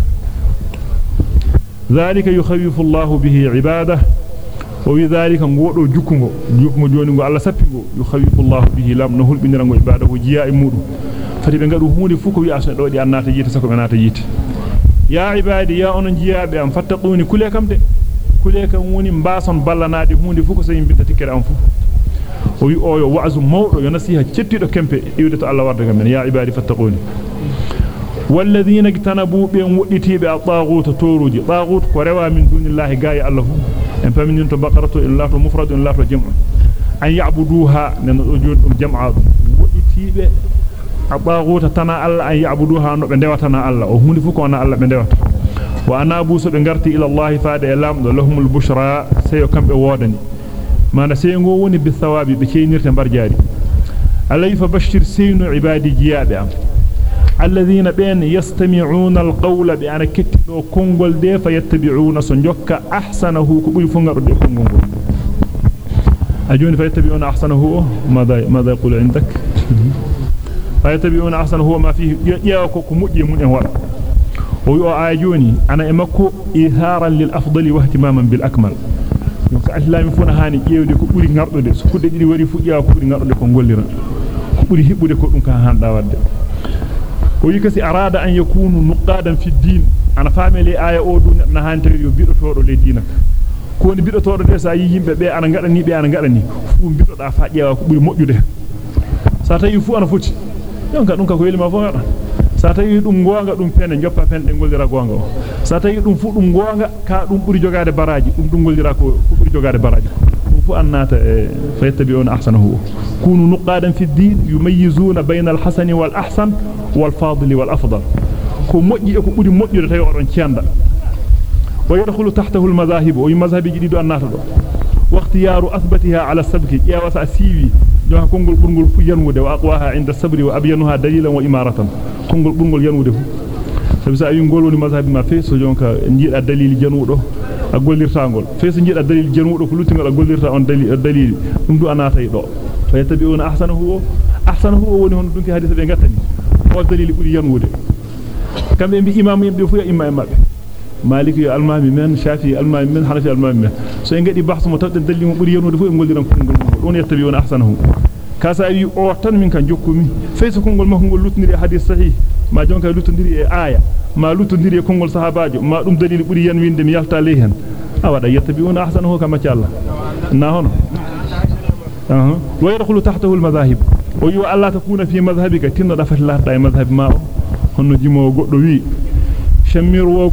ذلك يخوف الله به عباده. وفي ذلك نقوله جكمه جكمه جونه على سبيه يخيف الله به لم نهل بن رنجو عباده جياء مره فتبه نقوله هوني فوكو يأسنا دوا دي عنا تجيت سكو عنا تجيت يا عبادي يا أنا جياء بأم فتقوني كليكم دي؟ كليكم هوني مباسن بلنا دي هوني فوكو سيين بنتكير أنفو وي أويو واعز موو يو نسيها تيتيدو كيمبي ايودتو الله وردغا من يا عبادي فتقوني والذين اجتنبوا بين وديتي بأطاغوت توروجي طاغوت كوروا من دون الله غاي الله. En paminto baqaratu illa to mufrad illa to jam'u an ya'buduha nan do jodum jam'a woditibe abaguta tana alla an ya'buduha no be dewatana alla o hunde fu ko na alla be dewata wa anabu so be garti ila allah faade e lamdo lahumul bushra sayo kambe wodani mana seygo woni bi thawabi be ceynirte barjaari alay fa bashir saynu ibadi jiyabe am الذين بين يستمعون القول بأن كتلو كونغول دي فيتبعون سنجوكا أحسنه كبير فنغر دي كونغول. أجون فيتبعون أحسنه؟ ماذا ماذا يقول عندك؟ فيتبعون أحسنه هو ما فيه يأكو كمجي من إهوال ويقول آجوني أنا إمكو إثارا للأفضل واهتماما بالأكمل. donc islami funa hani ƴewde ko buri ngardude so kudde didi wari fu ƴeewa ko buri ngardude ko gollira ko buri wadde ويكسي أراد أن يكون نقادا في الدين أنا فاهم لي آية أودو نهان تري يبيرو تورو لي دينك كون بيرو تورو دي سا ييمbe be ana ngadani be ana ngadani fu bido da fa jeewa ko buri mojjude sa tawi fu ana foti yonka dum ka ko yelima fo ngada sa tawi dum gonga dum pene joppa pen de goldira gonga o sa tawi dum fu dum gonga ka dum buri jogade baraji dum dum goldira ko buri jogade baraji آه، فيتبعون أحسنه. كونوا نقادا في الدين يميزون بين الحسن والأحسن والفاضل والأفضل. كون مؤجي أكون ويدخل تحته المذاهب ويمذهب جديد الناس واختيار أثبتها على السبك. يا وسع سيوي. جوها كونغل بونغل في ينود وأقواها عند الصبر وأبينها دليلا وإمارة. كونغل بونغل ينود فبسا أيون قولوا لمذهب ما فيه سجونك نجير الدليل ينوده ma a gollirtangol feeso jiida dalil janwudo ko luttingol a gollirta on dalil dalil dum du anata do fa yatabi'una ahsanahu ahsanahu woni hon dunki hadith be gattani o dalil buri yanwude kambe bi imam yimbe fu ya imam mabbe maliki yo almami men shafi almami men hanafi almami men so en gadi bahsu mo tawde dalil mo buri yanwude fu en golliran ko ngol don yatabi'una ahsanahu kasa wi o tan min kan jokkumi feeso kongol makko ngol lutniri hadith sahih ma jonka lutondiri e aya ma lutondiri e kongol sahabajo ma dum dalil buri yan winde mi yalta ley hen a wada yattabi'una ahsanahu kama cha Allah na hono aha wa yadkhulu tahtahu al-madhahib wa yu alla takuna fi madhhabika tinno da fatla da madhhab ma honno jimo goddo wi شمروا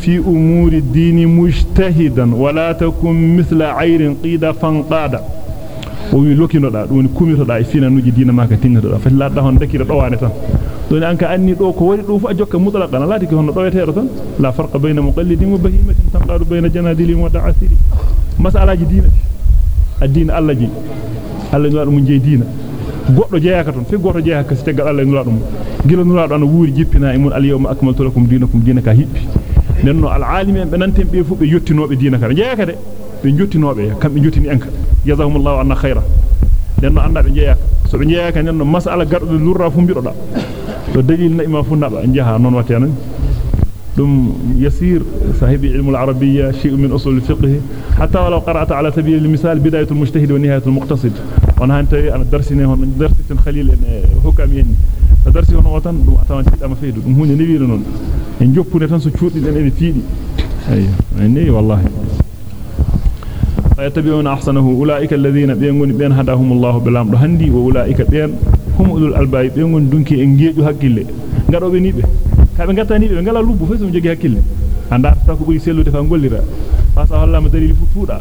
في أمور الدين مجتهدا ولا تكن مثل عير قيد فانقاد وي لوكينو دا دون كوميتو دا فينا نوجي دينا ماكا تينغdo da fatla da hon dakira do wane دون أنك أني لو كوري لو فأجوك مطلقا. لا تكون طويلة رسل لا فرق بين مقلد وبهيمة تنقر بين جناديل ودعاسير مسألة جدينة الدين الله جي. الله نولاد من جي دينة. قوة جيها كتن في قوة جيها كستقر الله نولاد من. قيل نولاد أنا ووري جيبنا إمون اليوم أكملت لكم دينكم. دينك هيب. لأن العالم بننتم بيفو بيوتنوا بدينك. جيها كتن بيوتنوا بيها كم بيوتن أنك. يزاهم الله عنا خيرا. لأن أنا بنجيها سبنجيها كان لأن مسألة قرد لورا فهم بيرو فدليل ما فينا بانجها نون واتيان دم يسير صاحب علم العربية شيء من أصول الفقه حتى ولو قرأت على سبيل المثال بداية المجتهد ونهاية المقتصد وأنا انت أنا درسي نهون من تنخليل حكام يني فدرسي هنا وطن دم اتوان سيد اما فيدو دم هوني نبيل نون ان جبكو نتان سو تشوتي دم اي والله فيتبعون أحسنه أولئك الذين بينهم بين هداهم الله بلام رهندي وأولئك بين هم أولو الألباب بينون دونكي إنجيجو هكيلة ngado be nibe kabe ngata nibe ngala lubbu fe so jogi hakkille anda ta ko buri sellude fa gollira fasa walla ma dalil fu tuuda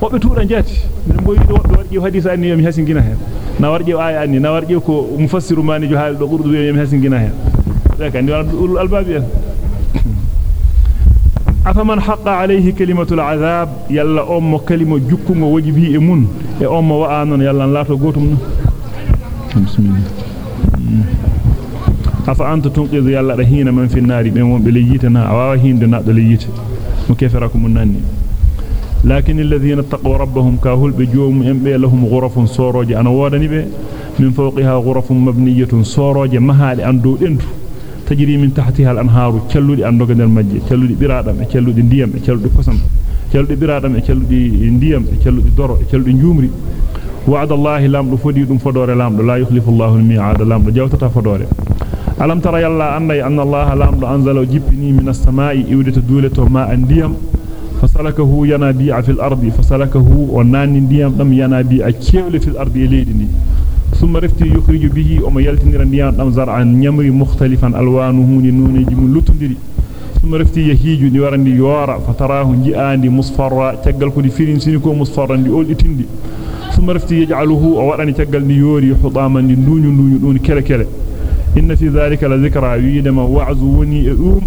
wobbe tuuda jati min boyi do wobbe warji hadisa anni yami hasingina hen na warji aya anni na warji ko mufassiru mani jo haal do qurdu yami hasingina hen ndi wala ulul albabi en afaman haqqa alayhi kalimatul azab yalla ummo kalimo jukkungo wajibi e mun e ummo wa anon yalla laato gotum bismillah afa anta tunqidu yalla da hina man fi nari ben won be leyitana awawa hinde na do leyite mo kefera ko mun nanni lakin alladhina taqaw rabbahum kahul be joom en be lahum ghurafun soroje ana wodani be min fawqiha ghurafun mabniyatun soroje mahali ando dendu tajri min tahtiha al-anharu celludi andoga der majje celludi biradam e celludi ndiyam e celludi kosam celludi biradam e celludi ndiyam e celludi doro e celludi njumri allahi lamdo fodi dum fodore lamdo la yukhlifu allahu al-mi'ad lamdo jawtata fodore alam tara yalla annay anna allaha lamdo anzala jippini minas samaa'i iwdata duleto ma andiyam fasalakahu yanabi'a fil ardi fasalakahu wa nani ndiyam dam yanabi'a kewle fil ardi leydi ndi ثم رفتي يخرج به وما ndiyam dam zar'an nyamri mukhtalifan alwanuhu ni nuneji mun lutundiri ثم رفتي يهيج warandi yora fatarahu ji'andi musfarra tagal ko di firin sini ko musfarra ndi olditindi ثم رفتي يجعله ndi nduñu nduñu don kele kele inna fi dhalika la dhikra yidama wa'zu wani um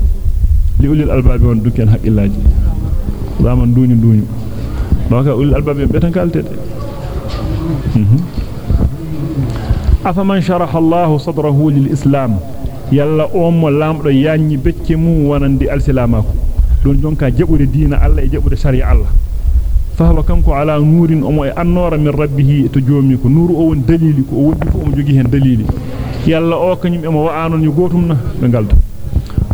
li ulil albab won duken haqillaji zaman nduñu nduñu baka ulil albab be tan kaltede afaman sharaha Allah sadrahu lil islam yalla ummo lamdo yanyi becce mum wonande alsilamako don jonka jabude diina Allah e jabude sharia Allah fahwa kanko ala nurin omo e annora min rabbihi to joomi ko nuru o won dalili ko o wodi fu o jogi hen dalili yalla o kanyum e mo wa'anon ni gotum na be galta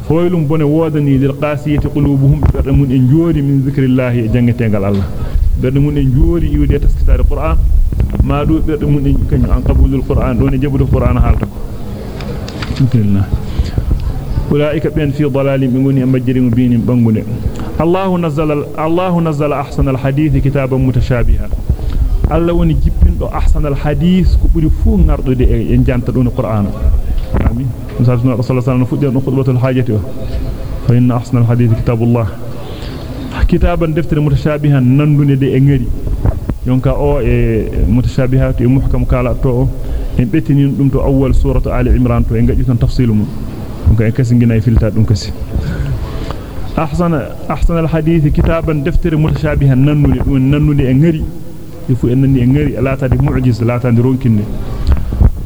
foylum bone wodani lil qasiyati qulubuhum berde mun en jori min zikrillah e jangetengal Allah berde mun en jori iwde taskitare qur'an ma do berde mun en kanyum an qabulul qur'an don jabude qur'an halta ko zikrillah ulaika ben fi dalalin bingoni majri mubinin bangune الله نزل الله نزل أحسن الحديث كتابا متشابها الله ونجيب أحسن الحديث كبري فو نرد دي إن جانت دون القرآن آمين مثال رسول الله سنة فتية نخطبة الحاجة فإن أحسن الحديث كتاب الله كتابا دفتر متشابها نندون دي إنجري يونكا أو متشابهات يمحكم كالا تو إن بيتنين دمتو أول سورة آل عمران تو إنجا جيتن تفصيل من إنكا إنكاسي نجينا يفلتات إنكاسي أحسن أحسن الحديث كتابا دفتر متشابها ننولي ننولي أنغري يفو أنني أنغري لا تدي معجز لا تدي رونكين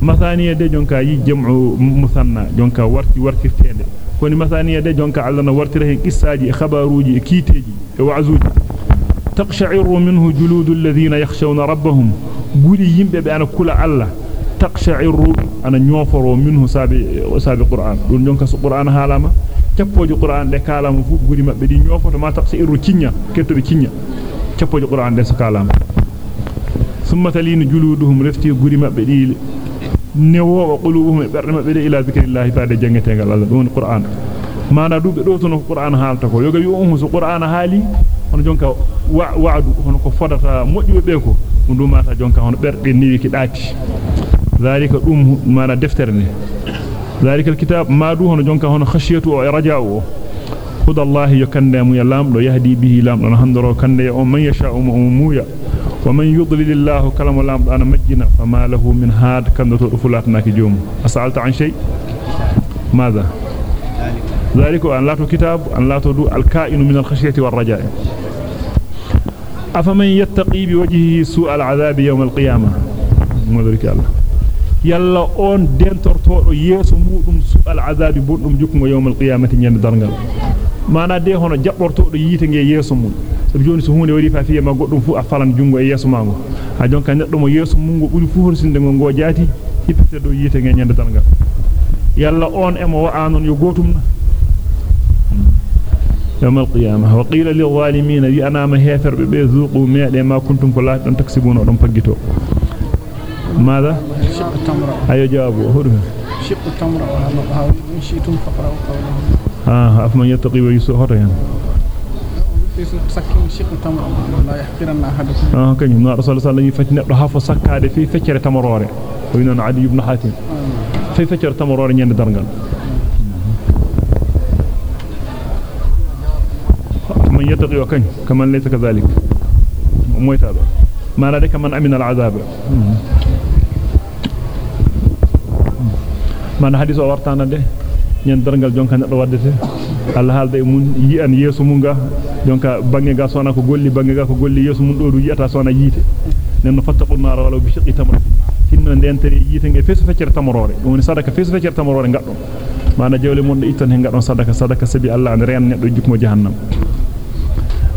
مثانية دي جونكا يي جمع مثنى جونكا ورتي ورتي تيند كوني مثانية دي جونكا علنا ورتي رهن قصاجي خباروجي كيتيجي وعزوجي. تقشعر منه جلود الذين يخشون ربهم. قولي يمبي بأنا كل الله تقشعر أنا نيوفر منه سابي سابي قرآن دون جونكا سو قرآن هالما cappoje qur'an de kalama fu guri mabbe di nyofoto ma taqsi irru cinya kettobe cinya cappoje qur'an de so kalama summa talinu juluduhum rafti guri mabbe di newo qulubuhum berde mabbe de ila zikrillah taade jangetengal Allah don qur'an mana dubbe do to no qur'an halta ko yoga wi on so qur'an haali on jonka wa'du hono ko fodata moddibe be ko dum mata jonka hono berde niwi ki dati dum mana deftere ne ذلك الكتاب ما دوه جونكا هون خشيته ورجاؤه هدى الله يكندم يلام لو يهدي به لام لو هندرو كند من يشاء مؤمويا ومن يضلل الله كلام الله أنا مجنا فما له من هاد كان فلاتنا كجوم أسألت عن شيء؟ ماذا؟ ذلك أن لا كتاب أن لا تدو الكائن من الخشية والرجاء. أفمن يتقي بوجهه سوء العذاب يوم القيامة؟ مدرك الله. يلا اون دنتورتو ييسو مودum su al azabi bondum jukmo yawmal qiyamati nyande dargal mana de hono jabborto do yite nge yeso mum so joni so hunde wari fa fiye ma goddum fu a falan jungo e yeso mango ha jonka neddo mo yeso mum go buri fu horsinde go jati hippete do yite nge nyande dargal yalla on e mo waanon yo gotumna يوم القيامة وقيل للظالمين بي أنا ما هيفر بذوقوا ميئة ما كنتم كلا تكسبون ودم فقتوا ماذا؟ شق التمر. أيوة جوابه. هو شق التمر. إن شئتم فقرأوا قوله آه أفمن يتقي يحقرن أحدكم. آه كان يمنا رسول الله عليه وسلم فتنة سكاد في فكرة تمروري وينون عدي بن حاتم. في فكرة تمروري نيان درنغان من يتقي وكن. كمن ليس كذلك. ما كمن أمن العذاب. Man hadis o wartana de nyen dargal jonka neddo waddete Allah haalde mun yi an yeso mun ga jonka bange ga sona ko golli bange ga ko golli yeso mun do du yiyata sona yite nenno fattaqun nar wala bi shiqi tamr tinno dentere yite nge fesu feccere tamorore woni sadaka fesu feccere tamorore gaddo mana jawle do itton he gadon sadaka sadaka sabi Allah an ren neddo jukmo jahannam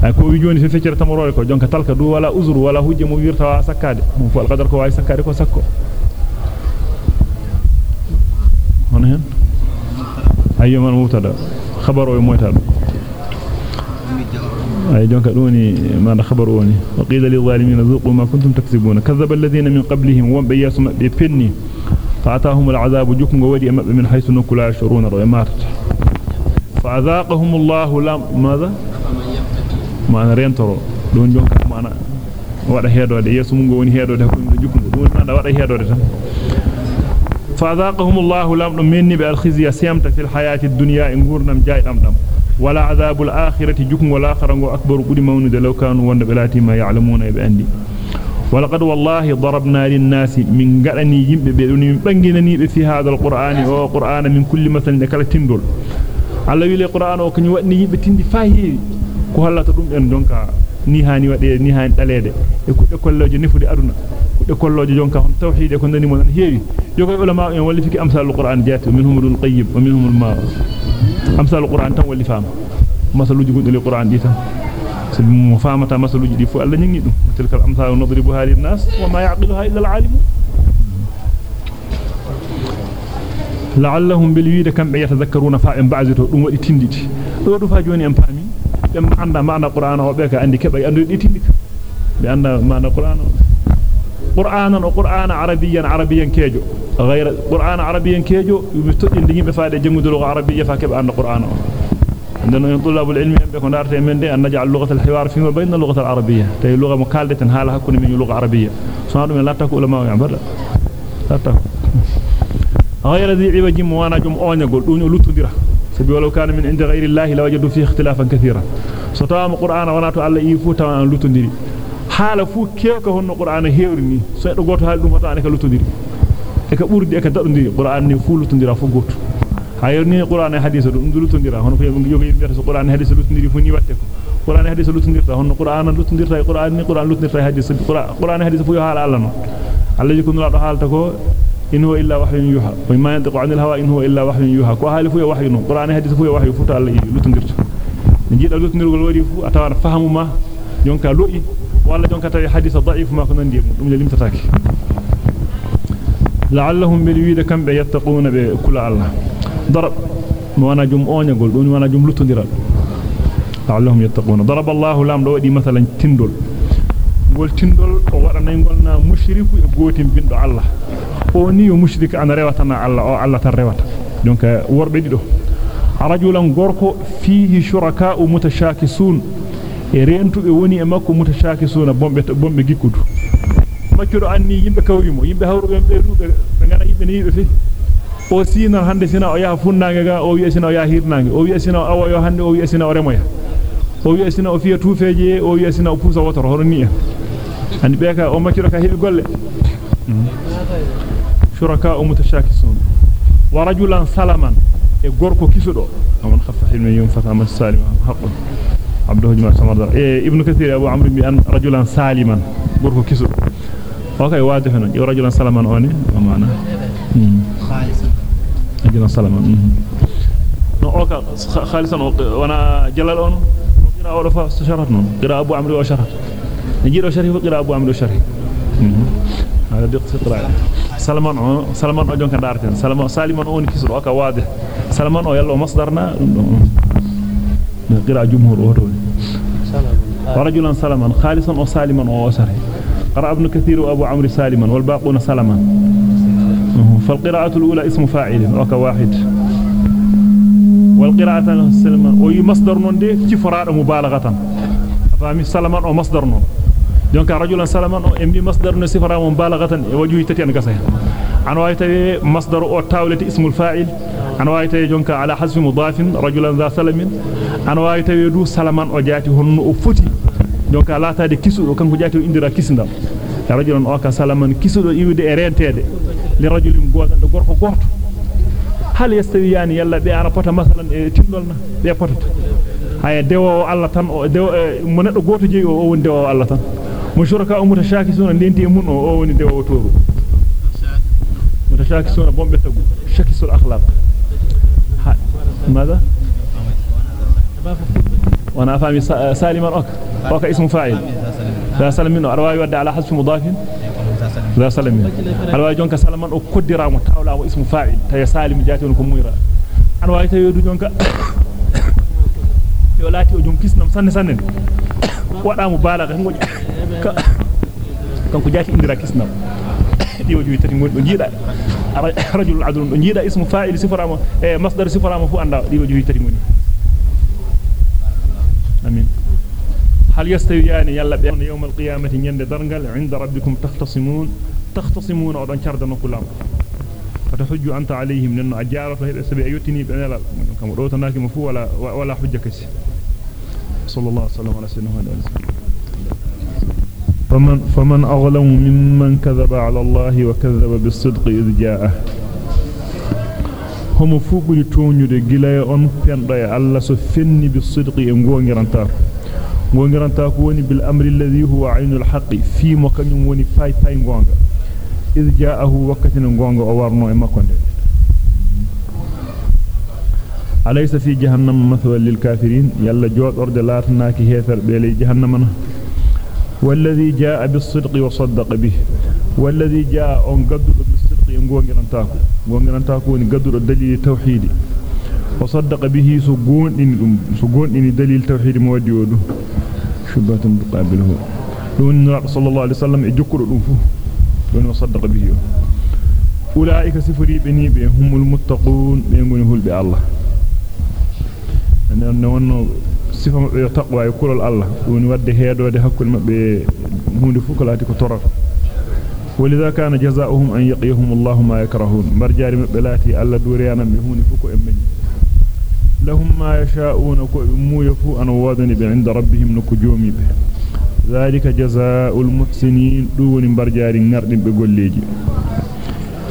ay ko wi joni fe feccere tamorore ko jonka talka du wala uzru wala hujja mo wirta sakkade mo fo alqadar ko way sakkade ko sakko hono hen ayyuma mubtada khabaru o moyta ay jonka doni mana khabaru woni wa qila lil zalimin dhuqu ma kuntum taksibuna kadhaba alladhina min qablihim wa bayasum bi penni فأتاهم العذاب جكم ودي من حيث نكلا يشعرون رؤيمات فأذاقهم الله لم ماذا ما أنا رينترو دون جونك ما أنا وada hedode yeso mun go woni hedode hakkunde jukmu dum wada wada hedode tan فذاقهم الله لم مني بالخزي سيمت في الحياة الدنيا إن غورنم جاي أم دم ولا عذاب الآخرة جكم ولا خرنغ أكبر قد مونود لو كانوا وند بلاتي ما يعلمون بأندي ولقد والله ضربنا للناس من قرني يمب بدوني بنجنني في هذا القرآن. أو قرآن من كل مثل كلا تندول الله يلي القرآن وكني ودني يمب تندي فاهي ko hallata dum en donka ni hani wade ni hani dalede e kudde kudde kolloje jonka hon tawhid e ko nani mo nan heewi yogo ulama en walli fiki amsalul qur'an jati minhum al qayyib wa minhum al ma amsalul qur'an tan walli fama masaluji gudde li qur'an di tan mo famata masaluji di fu alla nyingi dum tilkal amsalu nadribu hali nas wa ma ya'qiluha illa al alim la'allahum bil wida kam yatadhakkaruna fa'in ba'zito dum wadi tinditi do do fa joni en pami be anda maana qur'ana o be ka andi keba andu di tindika be anda maana qur'ana qur'anan o qur'ana arabiyan arabiyan kejo غير قرآن عربيا كيجو يبتدين دي بفاده جمود اللغة العربية فكيف أن القرآن. عندنا طلاب العلم ينبغي نعرف من دي أن نجعل لغة الحوار فيما بين اللغة العربية. تهي لغة مكالدة حالها كون من لغة عربية. من لا تكو علماء يعبر لا تكو. غير ذي عوج موانا جم أونيا قول دون ديرا سبي ولو كان من عند غير الله لوجدوا فيه اختلافا كثيرا. ستوام القرآن وناتو الله يفو تاوان لطو ديري حال فو كيوكا هن القرآن هيورني سيدو قوتو حال دون فتانك لطو ديري e ka burdi e ka dadondiri qur'an ni fu lutondira fu goto hayoni qur'an e hadith dum lutondira hono ko yoga yimbe so qur'an e hadith lutondiri fu ni watte ko qur'an e hadith lutondirta hono qur'an lutondirta e qur'an ni qur'an lutondirta e hadith qur'an e hadith fu yo hala Allah non Allah yikun la do halta ko in huwa illa wahyun yuha wa ma yantiqu 'anil hawa in huwa illa wahyun yuha ko hali fu yo wahyu non qur'an e hadith fu yo wahyu fu to Allah lutondirta ni jida lutondirgol wadi fu atawa fahamu ma jonka lo'i ولا دونك تاي حديث ضعيف ما كنا ندي دم لي متاك لعلهم بالويد كم يتقون بكل الله. ضرب. وأنا جم اونغول دون وأنا جم لوتندرا لعلهم يتقون. ضرب الله لام دو دي مثلا تندول. غول تندول. أو ودان غولنا مشرك غوتيم بيندو الله. أو نيو مشرك انا ريواتنا الله. أو الله تريوات دونك وربي دي دو رجلا غوركو فيه شركاء متشاكسون. E rentube woni e makko mutashakisuna bombe bombe gikkudu makkido anni yimbe kawrimo yimbe hawrube be dube be ngana yimbe ne yibe fi o sina hande sina o yaha funnaange ga o wi'a sina o yaha hirnaange o wi'a sina o awoyo hande o wi'a sina o remoya o wi'a sina o fiya tuufeje o wi'a sina o pusa wotoro hono ni andi be ka o makiro ka hebi golle shuraka mutashakisun wa rajulan salaman e gorko kisudo amon khaffa hilmi yum fatama salima haqqun عبد الله بن سمر إيه، ابن كثير أبو عمرو بن رجلا سالما. بركو كيسو. أوكي وادفن يو رجلا سالما أوني. امانه خالصا رجلا سالما. اوكا خالصا. وأنا جلال اون قرا اول فاستشرت نون قرا أبو عمرو وشرت نجير وشرت قرا أبو عمرو وشرت هذا دقة قراءة سلمان سلمان أجون كان دارتين. سلمان سالمان أون كسر أكا واضح. سلمان أو يلا مصدرنا. قراءة جمهور أهدوني ورجلا سلما خالصا وسالما ووسره قرأ ابن كثير وأبو عمر سالما والباقون سلما. فالقراءة الأولى اسم فاعل وك واحد. والقراءة سلما وي مصدر نوندي تفراء مبالغة. فامي سلما أو مصدر نون. دونك رجلا سلما امي مصدر نسفراء مبالغة وجوه تتين قصه عن مصدر أو تاولة اسم الفاعل. عن جونك على حذف مضاف رجلا ذا سلم. عن وايته يدو سلما أو جاته donc latade kisudo kanko jati o indira kisindam rajulan o ka salaman kisudo iwide e rentede li rajulin godan do gorko gorto hal yastawiyani yalla be ana pota masalan e tindolna be potata hay dewo Allah tan o dewo mo neddo goto jeyi o woni dewo Allah tan مشركاء متشاكسون لنتي من أو وني ديو تورو متشاكسون بومبه تغو شكس الاخلاق ماذا وأنا فاهم سالما اوك وك اسم فاعل لا سلم منه ارواي ود على حذف مضاف لا سلم منه ارواي جونك سلم أو قدر ام تاولا واسم فاعل تي سالم جاتونكم ميرا ارواي تي ود جونك يولاتي أو جونك سنم سن سنن ودا مبالغه كان كجاتي اندرا كسنم دي ودي تري مود جيدا رجل العدل جيدا اسم فاعل صفر مصدر صفر ام فو اندا دي مود امين هل يستويان؟ يلا بأن يوم القيامة يند درنقل عند ربكم تختصمون تختصمون أو دانشاردن كلام فتحج أنت عليه من أنه عجارة سبيع يتني بأن لا كم روتنا كم فو ولا, ولا حجك صلى الله وسلم على سيدنا وعلى فمن فمن أغلم ممن كذب على الله وكذب بالصدق إذ جاءه. هم فوق لتونيو دي جلاي أن فين ضي الله سفني بالصدق إن قوان يرانتار وغرانتا كووني بالامر الذي هو عين الحق في مكنم وني فاي فاي غونغا اذ جاءه وقتن غونغا أو وارنو ماكوند اليس في جهنم مثوى للكافرين يلا جود اورد لاتناكي هيثر بيلي جهنم والذي جاء بالصدق وصدق به والذي جاء ان قدر بالصدق غونغرانتا كو غونغرانتا كووني قدر دليل توحيدي وصدق به سجون إن دليل توحيد مودي وده شبهة مقابله لأن صلى الله عليه وسلم يذكر الأنفه لأنه صدق به. أولئك سفري بني بهم المتقون. بينهم الله. بالله أنه أنه يتقوى يقول الله. ونود هيد ودي هكو المهد فوقلاتك طرف ولذا كان جزاؤهم أن يقيهم الله ما يكرهون. مرجاري مبلاتي ألا دوريانا بهم فوق أمني. لهم ما يشاءون مو يفو أن وادني عند ربهم نكجومي به ذلك جزاء المحسنين دون برجاري نرد بقوليجي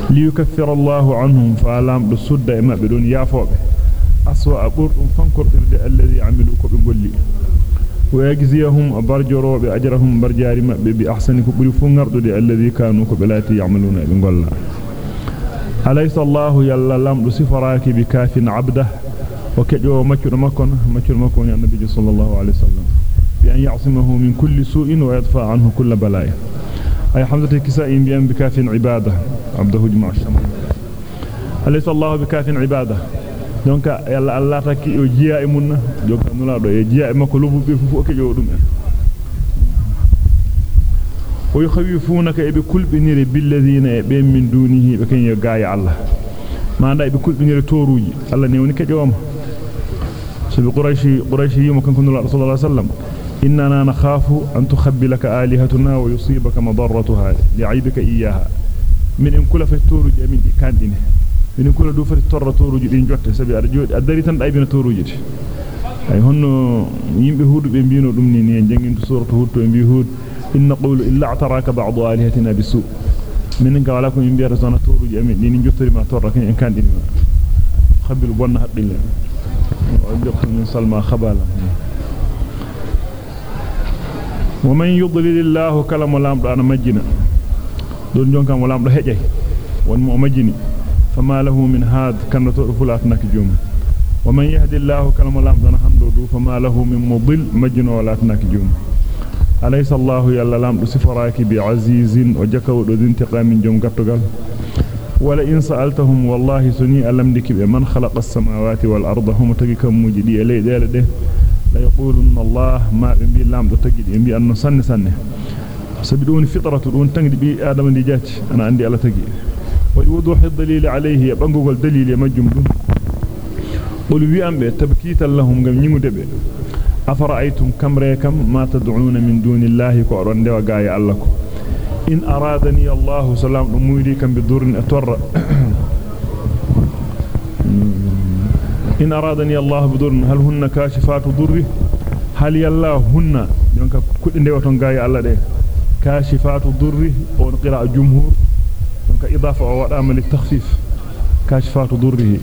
ليكفر الله عنهم فألام بسد إما بدون يافوبه أسوأ قرطم فانكرترد الذي عملوا كبقولي ويجزيهم برجروا بأجرهم برجاري بأحسن كبري فنغردد الذي كانوا كبلاتي يعملون بنقول أليس الله يلا لم بكاف عبده؟ وكجو مكر مكن مكر مكن يا النبي صلى الله عليه وسلم. بأن يعصمه من كل سوء ويدفع عنه كل بلاء. أي حمزة الكسائي بأن بكاف عبادة. عبده جمع الشمع. أليس الله بكاف عبادة؟ دونك يلا الله تكي يجيا إمنا دونك نلاب يجيا إما قلوب بفوك جو دمين ويخوفونك بكل بنير بالذين بين من دونه بكين يقاي الله. ما نعي بكل بنير توروي الله نيونك جوامه بقريشي قريشي يوم كان كنا رسول الله صلى الله عليه وسلم. إننا نخاف أن تخبي لك آلهتنا ويصيبك مضرتها. لعيبك إياها. من إن كل فتور جامين كان دينه من إن كل دوفر تور تور جدين جوت. سبي أرجوت أدري تن أي بين تور جد أي هن يبهود بينو دمني نين جين تصور تهود بيهود. إن نقول إلا اعتراك بعض آلهتنا بسوء. من إن قالكم يبي رزانة تور جامين دين جوت ما تور كان دينه خبي البنا حق ومن يضلل الله كلام الأمر أنا مجنى دون جون كان الأمر هجي. ونمو مجني فما له من هذا كان رتعرف لأتناك جوم ومن يهدي الله كلام الأمر أنا حمده فما له من مضل مجنى ولأتناك جوم أليس الله يلا لامر سفرائك بعزيز وجكو دو دنتقى من جوم قطقال ولا إن سألتهم والله سني ألم دكب من خلق السماوات والأرض هم تجكم مجدي إلي ذلده لا يقول الله ما بنبي لام تجد بنبي أن سن. سنة سبدون فطرة دون تجد بي آدم نجات أنا عندي على تجي ويوضح الدليل عليه. بنقول الدليل ما جمد قل بي أم تبكيت لهم جم نمو أفرأيتم كم ريكم ما تدعون من دون الله كورن دوا جاي اللهكم إن أرادني الله سلام. مويدي كم بدور اتور إن أرادني الله بدور هل هن كاشفات ضري هل يلا هن؟ دونك كل ندوتون غاي الله ده كاشفات ضري أو قراءة جمهور. كإضافة وودام للتخفيف كاشفات ضره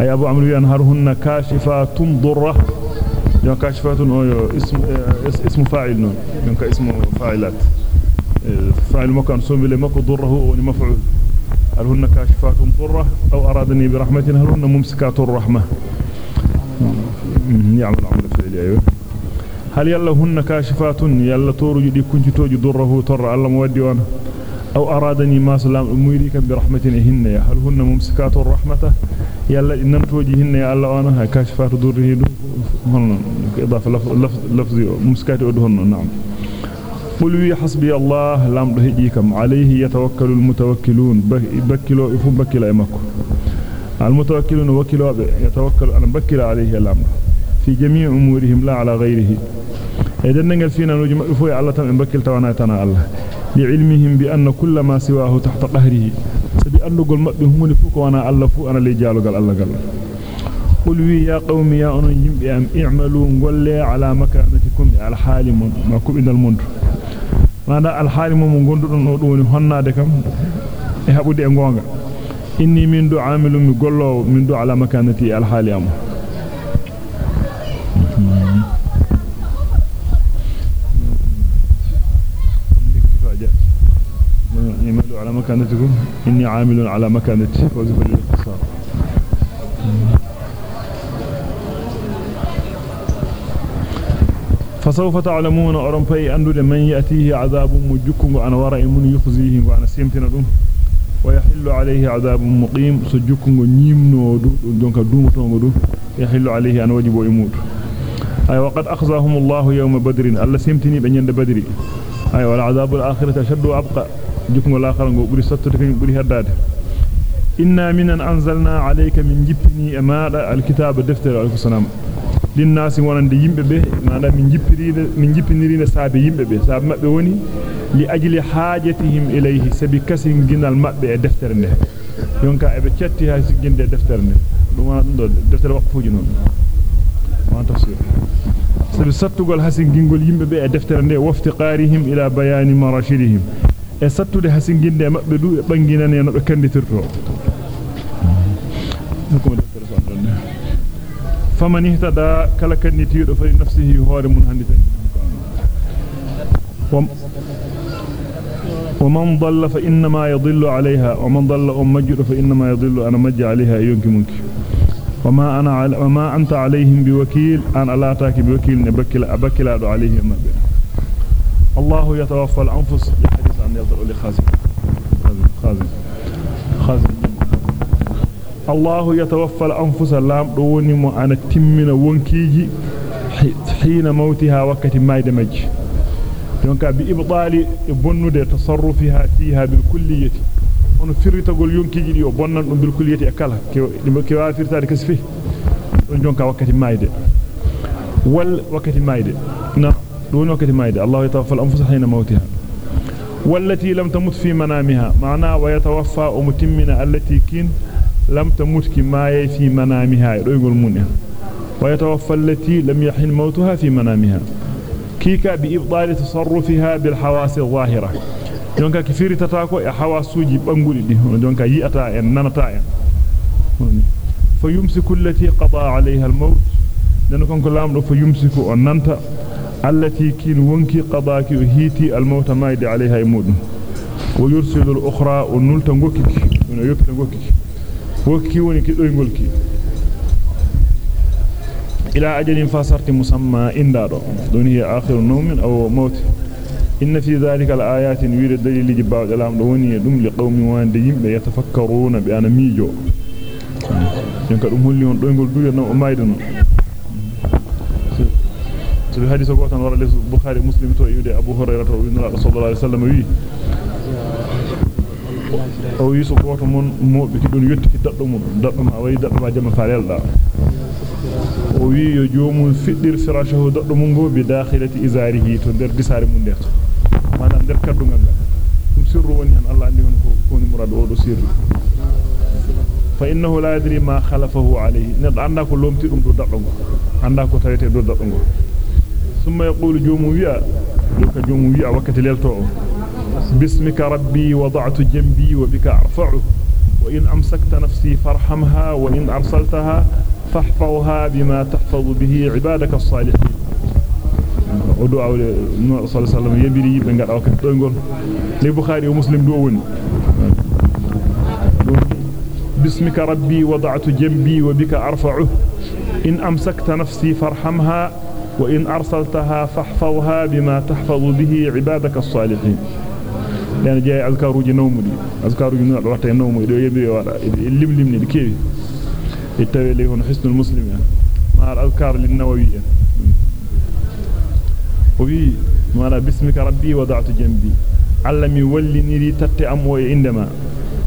أي أبو عمرو ينهرهن كاشفات ضره يوم كاشفات اسم اسم فاعل نون. يوم كاسم فاعلات. فاعل مكان سومبل مكو ضره ونمفعول هل هن كاشفات ضره أو أرادني برحمة؟ هل هن ممسكات الرحمة؟ يعمل عمل فعلي أيوه. هل يلا هن كاشفات؟ يلا تورج دي كنت توجي ضره تر الله مودي وأنا أو أرادني ما سلام أميري كان برحمة هن هل هن ممسكات الرحمة؟ يلا إنم توجهن يا الله أنا. كاشفات ضره هن إضافة لفظ لفظ ممسكات أدهن نعم. قل وي حسبي الله لام دهجيكم عليه يتوكل المتوكلون. بكلوا إفهم بكلا إمكو المتوكلون وكلوا يتوكل أنا بكلا عليه لام. في جميع أمورهم لا على غيره. إذا نقل فينا نجمع إفوي الله تم بكل توانا تنا الله. لعلمهم بأن كل ما سواه تحت قهره. سبي أنغول مبه هوني فوك وأنا الله فو أنا لي جالوغال الله قال. قل وي يا قوم يا أنو يمبي أم اعملوا نقول على مكانتكم على حال ما كبين المنت ماذا الحال من غندون دون هناده كم e habude e gonga inni min do amilu mi gollo min do ala makanati al hali am. على مكانتكم إني عامل على مكانتي وظيفة للاختصار فسوف تعلمون أرمبي أندو من يأتيه عذاب مجكم وأنا وراء من يخزيه وأنا سيمتنا دون. ويحل عليه عذاب مقيم. سجكم نيمنو دونك دومتون دو يحل عليه أن وجب يموت. أي وقد أخذهم الله يوم بدر. ألا سيمتني بنيند بدري أي والعذاب الآخرة أشد وأبقى. jukmo la kala go buri sattude kany buri heddade inna minan anzalna alayka min jippini e maada linnasi wonande yimbe be maada min jippiride min jippinirine saabe yimbe be saabe mabbe woni li ajli haajatihim ilayhi sabi kasin ginal mabbe e deftere nde yonka ebe cetti ha siginde deftere nde dum wana dum do deftere waqfuji non ma tafsir sabi sattugol hasin gingol yimbe be e deftere nde waftiqarihim ila bayani marashidihim e sattude hasinginde mabbe du e banginane no be kanditirto faman ihtada kala kannitiido fa nafsihi hore mun handi ومن ضل فإنما يضل عليها ومن ضل أم مجر فإنما يضل. أنا مج عليها يونك منك. وما أنا عل... وما أنت عليهم بوكيل. أنا لا تاك بوكيل نبكل أبكل عليهم. الله يتوفى الأنفس. أن يضروا لخازن. خازن. خازن. الله يتوفى الأنفس اللام دوني مو أنا تمنا ونكيجي حين موتها وقت مايد مج donc e bonnude tasarrufiha fiha bil kulliyati on firritagol yonkiji di o bonnan dum bil kulliyati e kala ke wa firtade kasfi don jonka wakati mayde wal wakati mayde na don wakati mayde allah yatawaffa al anfus hina mautiha والتي لم تمت في منامها معنى ويتوفى ومتمنا التي كين لم تموت كما في منامها رجل منا ويتوفى التي لم يحن موتها في منامها كيكا بإبطال تصرفها بالحواس الظاهرة دونك كثير تتاكو حواسوجي بانغولي دي دونك ييتا ان ننتا فيمسك التي قضى عليها الموت دونك كون لام دو فيمسك ان ننتا التي كين ونكي قضاك هيتي الموت مايد عليها يموت ويرسل الاخرى ونلتا غوكي ونيبتا غوكي وكي وني كدوي غولكي إلى أجل انفصرت مسمى اندادو دوني اخر نوم أو موت ان في ذلك الايات يريد دليل جباغ لام دوني دوم لقوم وان دي يمبه يتفكرون بان ميجو ينك دوم هولي اون دوي غول دوي نو مايدن في حديث قوات ورا البخاري مسلم تو يودي ابو هريره رضي الله عنه صلى الله عليه وسلم وي أو مو بكدون يتك تقدمون دقم أوي دقم أجمع فعل لا أو يجوم فدير بداخلة إزاره تندر بسار من دخ ما نندر كدون عنده ثم سروني أن الله عندهم كون مراد ورد سير فإنه لا يدري ما خلفه عليه نت عندك لوم تقوم دقم عندك تريت دقم ثم يقول جوم ويا لك جوم ويا وقت ليلته باسمك ربي وضعت جنبي وبك أرفعه. وإن أمسكت نفسي فارحمها وإن أرسلتها فاحفظها بما تحفظ به عبادك الصالحين. ودعا صلى الله عليه وسلم يبري بن غدا وكت دوغول لي بخاري ومسلم دو باسمك ربي وضعت جنبي وبك أرفعه. إن أمسكت نفسي فارحمها وإن أرسلتها فاحفظها بما تحفظ به عبادك الصالحين. لأن جاء أذكاروجي نومدي أذكاروجي نوع وقت نومدي دو يبي ولا لم لم دي كيفي التوي لي هون حسن المسلم مع الأذكار للنووي وبي ما باسمك ربي وضعت جنبي علمي ولني لي تتي أم عندما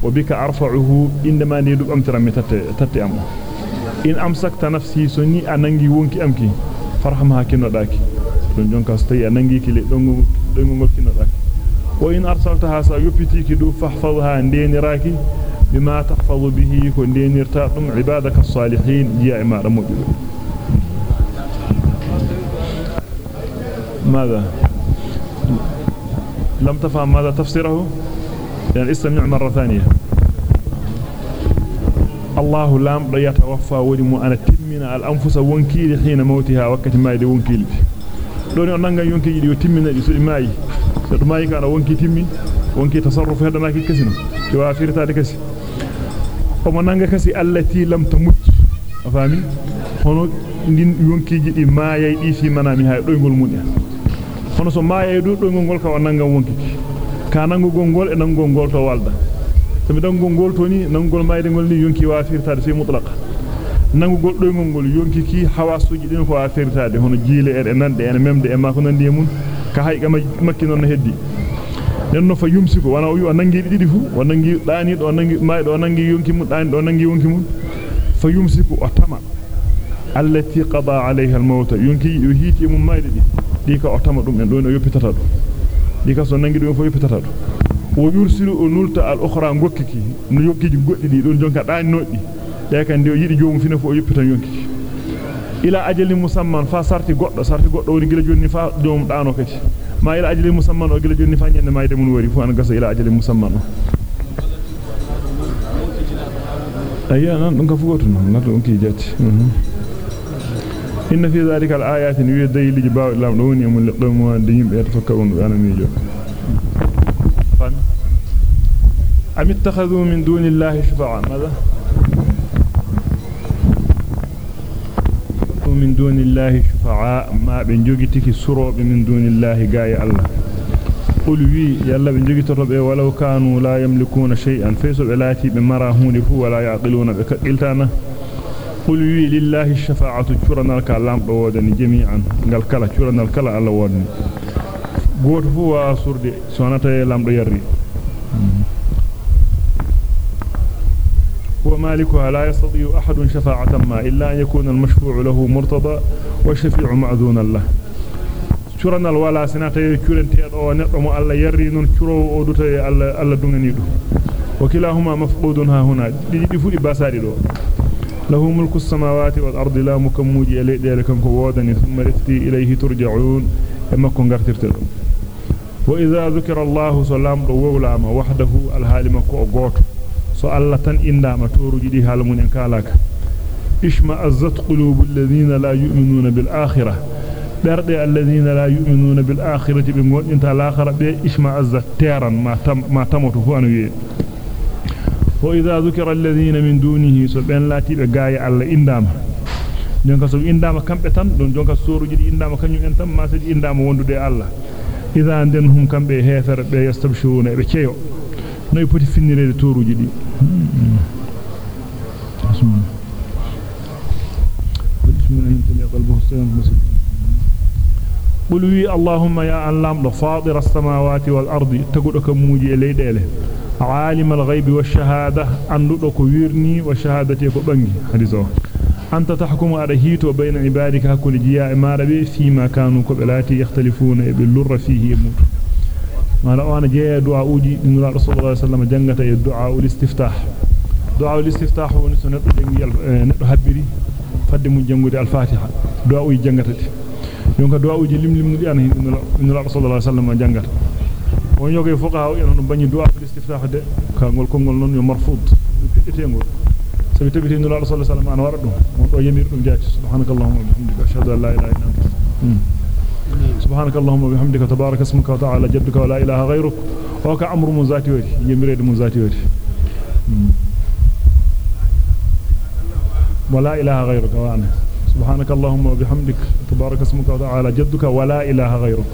وبك أرفعه عندما نيدو أمتر أمي تتي أم إن أمسكت نفسي سني أننجي وونكي أمكي فرحمها كنو داكي don jonka so tawi nangi ki le dongo dongo ngol kino وإن أرسلتها سيبتيك دو فحفظها عندين راكي بما تحفظ به كندين ارتاقم عبادك الصالحين يا عمار مجد ماذا؟ لم تفهم ماذا تفسره يعني استمع مرة ثانية. الله لام لا يتوفى ولم أن تمنى الأنفس ونكيل حين موتها وكت ما يدي كيل لون أنا ينكيل يتمنى يسوء ماي. Di sudi mayi so do mayi kana wonki timmi wonki tasarruf hedana ki kasino to wa firtaade kasi o mo nanga kasi allati lam tamut afami hono ndin yonkiji di mayay di fi manami hay doygol mun hono so mayay du doygol gol ka o nanga wonki ka nangugol gol e nangugol gol to walda so mi dangol gol to ni nangugol mayde gol ni yonki ki hawasuji din ko afirtaade hono jiile e nande en memde e ma ko nandi mun ka hayga makki non heddi den no fa yumsiko wana o o nangi didi fu o nangi dani do nangi maydo o nangi yonki mun dani do nangi yonki mun fa yumsiku o tama allati qada alayha al-maut yonki yuhiti mun mayde di di ka o tama dum en do no yoppitata do di ka so nangi dum fo yoppitata do o yursilu o nulta al-ukhra gokkiki no yokkiji goddi di don jonka dani noddi de kan de yidi joomu fina fo yoppitan yonki ila ajalin musamman fa sarti goddo sarti goddo woni gila jonni fa joom daano kati ma ila ajalin musamman o gila jonni fa nyande mayde mun wori fu an gasa ila ajalin musamman ayya nan dum ka fugoto non ngado on ki jatti inna fi dhalika al-ayatin wi dayli baw lam do woni mun leddo mo de yimbe ana mijo fami am ittakhadhu min dunillahi shufa'a madha من دون الله شفعاء ما بنجوغتك سروب من دون الله غاي الله. قل وي يلا بنجوغتو به ولو كانوا لا يملكون شيئا. فيسو بلاتي بمراهون فو ولا يعقلون بكلتانا قل وي لله الشفاعة شرنا الكلام بودن جميعا. قال كلا شرنا الكلا الله ودن غوت فو سردي سونتا لامدو يري هو مالكها لا يستطيع أحد شفاعة ما إلا أن يكون المشفوع له مرتضى والشفيع معذون له. شرنا الولا سنتي كورنتي أو نقم الله يري نون شرو أو دوتي الله الله دغني دو وكلاهما مفقود ها هنا. دي فودي باسادي دو. له ملك السماوات والأرض لا مكموجي الي ديل كانكو ودني. ثم رفتي إليه ترجعون. dum wa idha dhukira allah salam do wowlama wahdahu alhali makko o goto so allah tan indama toruji di en kalaka ishma qulubul ladina la yu'minuna bil akhirah berde alladhina la yu'minuna bil akhirati bi godinta al akhirah be ishma azzat teran ma tam ma tamoto fu an wiye wa idha dhukira alladhina min dunihi so ben lati be gaaya alla indama jonka so indama kambe tan don jonka soruji di indama kanyum en tan ma sadi indama wondude alla idha den hum kambe hefere be yastabshiruna be ceyo noy poti finnirede toruji di قل وي اللهم يا اللام فاطر السماوات والأرض تغدك موجي ليدele عالم الغيب والشهادة اندو كو ويرني وشهادتي كو بانغي حديثو أنت تحكم على هيتو بين عبادك كل جياء ماربي فيما كانوا كبلاتي يختلفون باللر فيه يموت. Mala wana jeeya du'a uji nura rasulullah sallallahu alaihi wasallam jangata e du'a ul istiftah du'a ul istiftah woni so neddo jangi neddo habbiri fadde mun jangude al fatiha du'a uji jangata di yonka du'a uji limlimnudi an nura rasulullah sallallahu alaihi wasallam jangata won yoge fuqaha en on bañi du'a ul istiftah de ka ngol kongol non yo marfud pitetengol sabi tabiti nura rasulullah sallallahu alaihi wasallam an wara dum on do yemir dum jaati subhanakallahumma wa bihamdika ashhadu an la ilaha illa anta سبحانك اللهم وبحمدك تبارك اسمك وتعالى جدك ولا إله غيرك. وك أمر من ذاتي ودي يمريد من ذاتي ودي ولا إله غيرك وأنا. سبحانك اللهم وبحمدك تبارك اسمك وتعالى جدك ولا إله غيرك.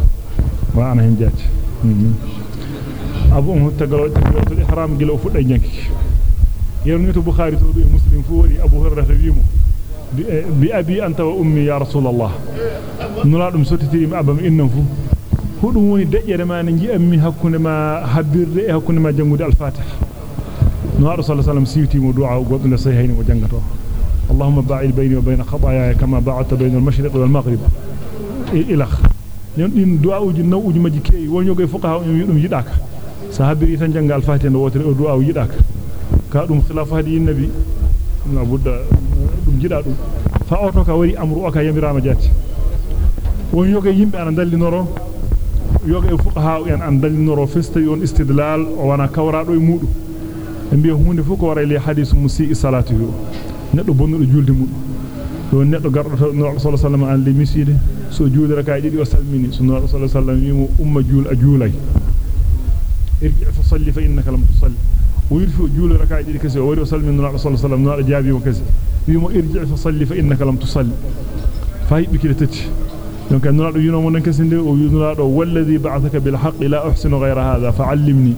وأنا هنجات أبو أمه تقرأ الإحرام قلوا فؤل أجنك يرنيت بخاري تودي مسلم فوري أبو هرة ريمو بأبي أنت وأمي يا رسول الله fu hudum woni dejjere ma ne ji'ammi hakkunde ma habbirde e hakkunde ma jangude al-fatiha no rasul sallallahu alaihi wasallam siwti mo du'a goddo sayhayni mo jangato اللهم باعد بيني وبين خطاياي كما باعدت بين المشرق والمغرب الخ non din du'auji nawuji maji keyi wonyoge fuqaha on yidum yidaka sahabiri tan janga al-fatiha no wotere o du'au yidaka ka dum khilafu hadi nabi na jida dum fa oto ka wari amru aka yamirama jatti won yoge yimbe ana dallinoro yoge fuqaha en an dallinoro festa yon istidlal o wana kawraado e mudu e biya hunde fu ko wara le hadith musi salatuhu neddo bonnudo julde mudum do neddo gardo no sallallahu alaihi an li miside so juulde raka didi o salmini so no sallallahu alaihi wasallam wimo umma juul a juulay irji fa salli fa innaka lam tusalli ويرفع جول ركعي ذلك كسي ووري وصل من النار صلى الله عليه وسلم جابي وكسي بيما ارجع فصلي فإنك لم تصلي. فهي بكرة تتش. لأنك النار ينوم ونك سنده وينار والذي بعثك بالحق لا أحسن غير هذا فعلمني.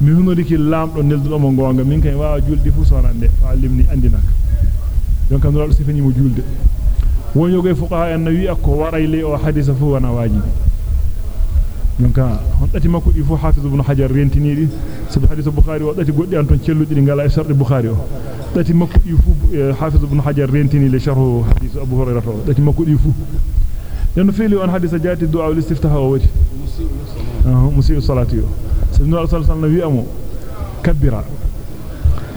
مهنو لك اللام ونلد الأمون قوانك منك يواء جول دي فوسان عنده فعلمني عندناك لأنك النار سيفني مجول دي ويوغي فقهاء النبي أكو ورأي لي أو حديث فوانا واجبي. Donc hon dati makko di fu hafiz ibn hajar rentinidi sabi hadith bukhari o dati goddi an ton celludi di ngala e sharh bukhari o dati makko di fu hafiz ibn hajar rentini le sharh hadith abu hurairah dati makko di fu لأنه فيلي أن حديث جاءت الدعاء والاستفتاح ووجه مسيء الصلاة سيدنا الله صلى الله عليه وسلم كبرا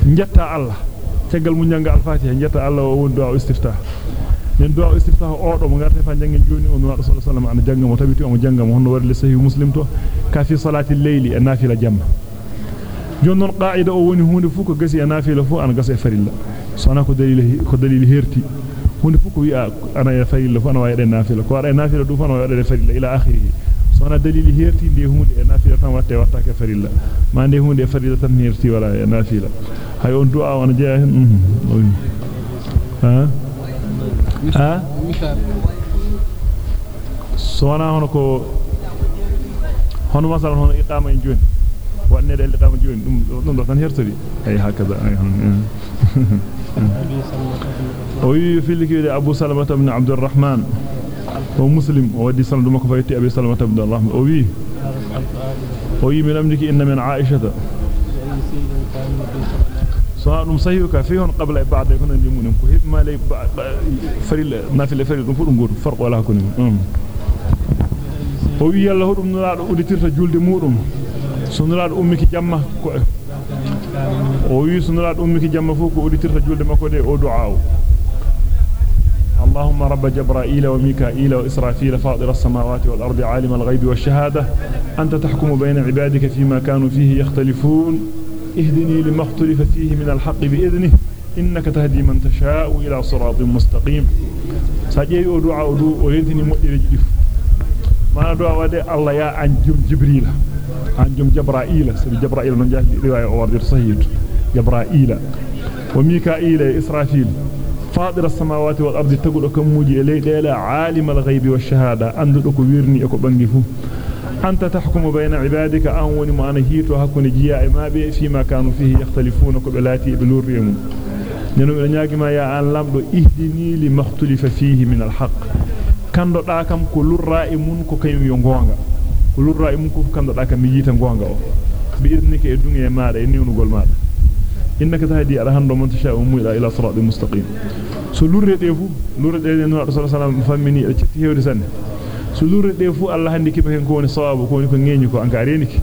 نجتا الله tegal mu janga al-fatiha jetta Allah o won du'a istiftah den du'a istiftah o do mo ngarte fa jangen joni on wa sallallahu alaihi wasallam an janga mo tabiti o mo janga mo hono warle sahih muslim to ka fi salati al-layli an nafila jamma jonnon qa'ida o woni hunde fu ko gasi an nafila fu an gasa e farilla sona ko dalil ko dalil herti hunde fu ko wi'a ana ya farilla fu ana wa yade nafila ko ara nafila du fu ana wa yade farilla ila akhirih sona dalili herti de hunde e nafila tan watte watta ke farilla ma de hunde farilla tan herti wala e nafila hay on du'a on jeya hen ha hono ko hono masal hono iqama en joni wanne de iqama joni dum dum do tan hertori ay hakaza ay وي في اللي أبو سلمة بن عبد الرحمن ومسلم ودي سند مكو فايتي أبي سلمة بن الرحمن وي وي من أمرك إن من عائشة سواء نمسيك فيهن قبل بعد يكون يمون كهب ما لي فريل نافل فريل نفر نقول فرق ولا كن وي يلا هدوم نلاد أوديتيرتا جولد مودوم سنلاد أمك جمع o wi sunuraad ummiki jamma fu ko auditirta julde makko de o du'a اللهم رب جبرائيل وميكائيل وإسرافيل فاطر السماوات والأرض عالم الغيب والشهادة. أنت تحكم بين عبادك فيما كانوا فيه يختلفون. اهدني لما اختلف فيه من الحق بإذنه. إنك تهدي من تشاء إلى صراط مستقيم. سأجي دعاء دو وينتني مؤدر جيف. ما دعاء ودي الله يا أنجم جبريل. أنجم جبرائيل. سبي جبرائيل من جاه رواية أوردر صحيح. جبرائيل. وميكائيل إسرافيل. فاضر السماوات والأرض تقول كموجي إلي ديلا عالم الغيب والشهادة. أندو كو ويرني أكو بنجفو. أنت تحكم بين عبادك أون ما نهيت وهكون جياء ما بي فيما كانوا فيه يختلفون قبلاتي بلور يمون ننو إلنياك ما يعان لابد إهدني لمختلف فيه من الحق. كان دو داكم كلور رائمون كو كيم يونغوانغا. كلور رائمون كو كان دو داكم ميجيتا غوانغا. بإذنك إدنية مارا إنيون غول مارا. إنك تهدي أرهان رومان تشاء أمو إلى صراط المستقيم سو لور يتيفو لور يتيفو لور يتيفو لور يتيفو e lurre de fu Allah handi kiba hen ko woni sawabu ko woni ko ngeñi ko anka reniki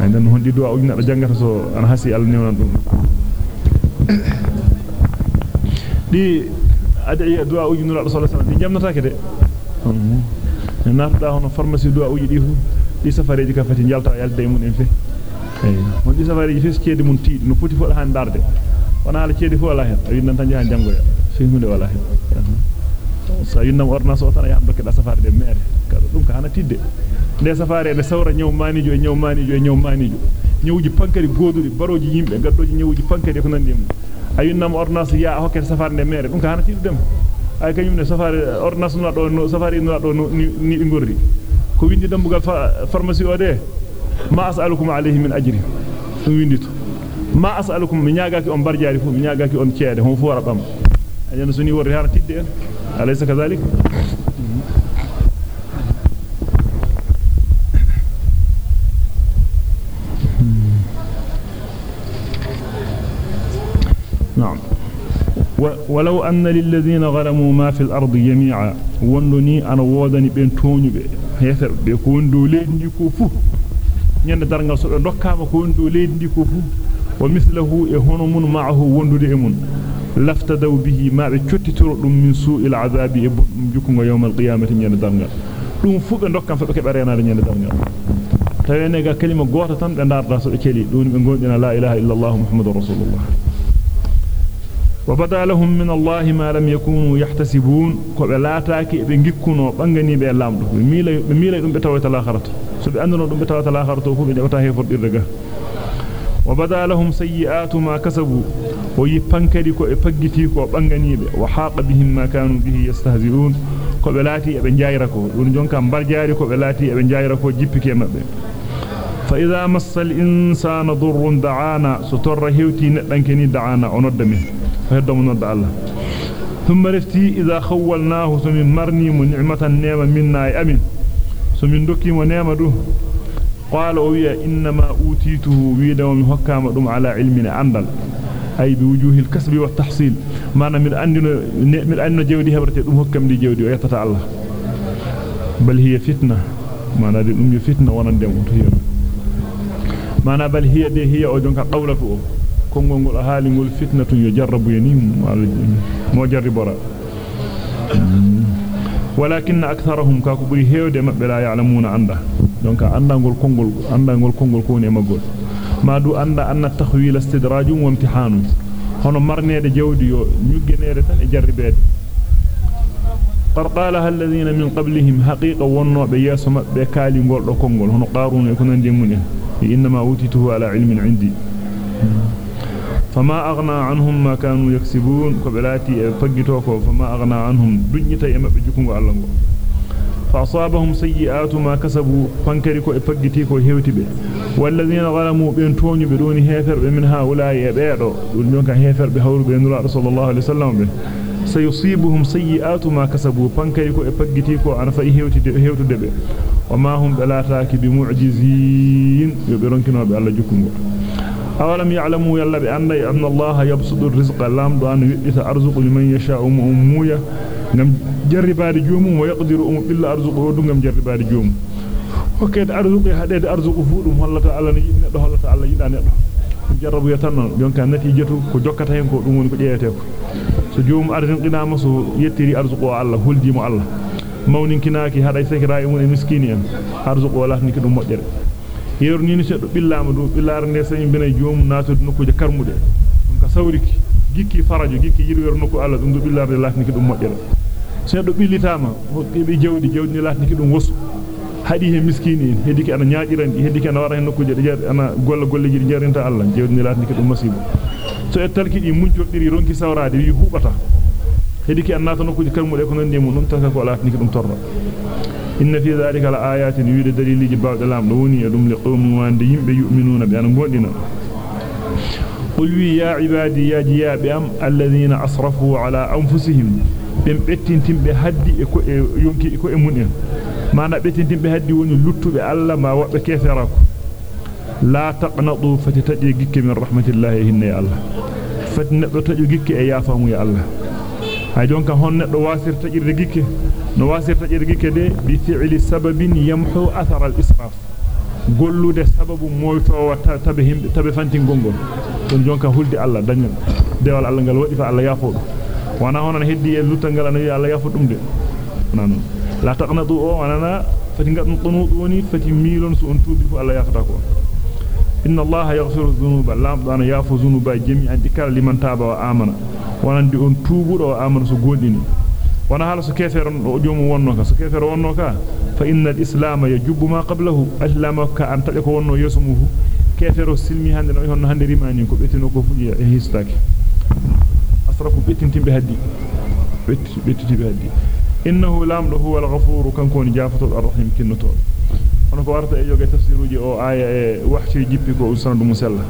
ay dan hondi do ujna do jangata so ana hasi Allah newnan dum di ad'iya du'a ujnu sallallahu alaihi wasallam di jamnata ke de nafda hono pharmacie du'a uji di fu di safareji ka fati jalta yalde mun en fe mon di safareji fes cede mun tiidi no foti fo han darde wana ala cede fo ala hen ayi nan tan jahan jangoya fi hunde wala hen sa yinnam ordonnance o tan yam dokke da safare de mere kada dum ka tidde nde safare de sawra nyaw manijo e nyaw manijo e nyaw manijo nyawuji pankari goduri baroji yimbe gaddoji nyawuji pankari ko nandi mum ayinnam ordonnance ya hokkete safare de mere dum ka hana tidde dem ay kanyum ne safare ordonnance no do safare no do ni ngorri ko windi dambugal pharmacie o de ma as'alukum alayhi min ajri dum windito ma as'alukum mi nyaagaaki on barjaari fu mi nyaagaaki on ceede hon fu wara bam ayana suni worri har tidde en أليس كذلك؟ نعم. ولو أن للذين غرموا ما في الأرض جميعا ونني أنا ووضني بين توني بيثر بيكون دولين يكوفو ñen dar nga so dokkama ko ndu leedi ko fu wa mislahu e hono mun maahu wondude laftadaw bihi ma be cottitoro dum min su'il azabi e jukungo yawmal qiyamati ñande dargal dum fu be dokkam fa be kebe renade ñande dargal tawene ga kalima goto tan be darda so be celi dum be gondina la ilaha illa allah muhammadur rasulullah وبدا لهم من الله ما لم يكونوا يحتسبون كوبه لاتاكي be gikkuno bangani be lamdo be miila be miila dum be tawata l'akhiratu so be andano dum be وبدأ لهم سيئات ما كسبوا. ويبنكري كو يبقيتي كو بانغانيب وحاق بهم ما كانوا به يستهزئون. كو بلاتي جايركو. دون جونكا مبار كو بلاتي ابن جايركو جيبكي مبه فإذا مس الإنسان ضر دعانا ستر هيوتي نتنكني دعانا ونردمه. فهدو من الله. ثم رفتي إذا خولناه سمين مرني من نعمة نعمة منا أمين. سمين دكي ونعمة قال أويا إنما أوتيته ويدا ومن حكام دم على علمنا عندل أي بوجوه الكسب والتحصيل. ما من أننا من أن جودي هبرت دم حكم دي جودي. ويتتا الله. بل هي فتنة. ما نادي دم فتنة ونندم ما بل هي دي هي أو جنك قولة kongol ngol haali ngol fitnatun yo jarrabu yani mo ولكن أكثرهم كاكبري هيو دي مقبلا يعلمون عنده. دونك عندنغول كونغول عندنغول كونغول كوني مغول ما دو عند أن التخويل استدراج وامتحان. هنا مرنيد جودي نيوغينيد تان جربيد قرقالها الذين من قبلهم حقيقة ونو بياسما بكالي غول دو كونغول. هنا قارون يكونن دي مني. إنما اوتيتو على علم عندي. فما أغنى عنهم ما كانوا يكسبون. كبلاتي فقتوكو فما أغنى عنهم دنيتا يمبجكم الله فأصابهم سيئات ما كسبوا. فانكركو فقتيكو هيوتبه. والذين ظلموا بين بدون هيفر من هؤلاء يبيعوا ولنك هيفر بحول بين الله رسول الله عليه وسلم. به سيصيبهم سيئات ما كسبوا. فانكركو فقتيكو أنا فإيهوتبه وما هم بلاتاك بمعجزين. يبرونكنا بالله جكم أولم يعلموا يلا بأن أن الله يبسط الرزق لام دو أن يؤتي أرزق لمن يشاء أمويا ngam jarribaade joomum wa yaqdiru um billa arzuquhu du ngam jarribaade joomum hokkede arzuqi hadeede arzuqu fu dum hollata Allah ne neddo hollata Allah yida neddo jarrabu ya tan jonka natijatu ko jokkata hen ko dum woni ko jeeyete ko so joom arzinqinama so yettiri arzuqo Allah huldimo Allah mawninkinaaki haday sakiraayi mun e miskini en arzuqo wala niki dum moddere yeru ni seddo billama dum billar ne sañi bina joom natude nokkuje karmude dum ka sawriki gikki farajo gikki yirwer nokku Allah dum do billar de latniki dum moddere seddo billitama hokkibe jawdi jawdi ni latniki dum wosu hadi he miskini en hediki ana nyaajirandi hediki ana wara hen nokkuje de ana golla golleji di jarinta Allah jawdi ni latniki dum masibo so e talkidi munjodiri ronki sawraade wi hubata هديك أن ناتنا كذي كلام ليكون عندي منون تنسى ولا أتنيك تمر إن في ذلك الآيات يريد دليل جبار الأم لوني يدوم لقوم وانديم بيؤمنون بأن مودنا. قل يا عبادي يا جياب أم الذين أصرفوا على أنفسهم. بم بتين تم بهدي يمكن يكون منهم ما نبتين تم بهدي وني لطف بألا ما وقت لا تقنطوا فتتجيك من رحمة الله هنا يا الله فتنبتجيك يا فهم يا الله hay jonka hon neddo wasirta jirde gikke no wasirta jirde gikke de bi fi'li sababin yamhu athar al-israf gollude sababu moytowa tabe himbe tabe fanti gongol don jonka huldi Allah dañal dewal Allah gal wadi fa Allah yafo wana honon heddi e lutangal wi Allah yafo dum de nanon la taqnatu o wanana fati ngadum qunut woni fati milon so on tubi fu Allah yafata ko inna yaghfiru dhunuba lam dana yafu dhunuba jami'an dikal liman taba wa amana wonandi on tuubudo amana so gondini wana hala so keferon do joomu wonno ka so kefero wonno ka fa innal islam yajubbu ma qablahu allama ka an tade ko wonno yeso muhu kefero silmi hande no honno hande rimani ko betino ko fuji e histaki asrafu betintimbe haddi betti bettitimbe haddi innahu lamdu huwa al-ghafur kan koni jafatu ar-rahim kinnoto on ko warta e yoge tafsiruji o aya e wahshi jippi ko usnadu musalla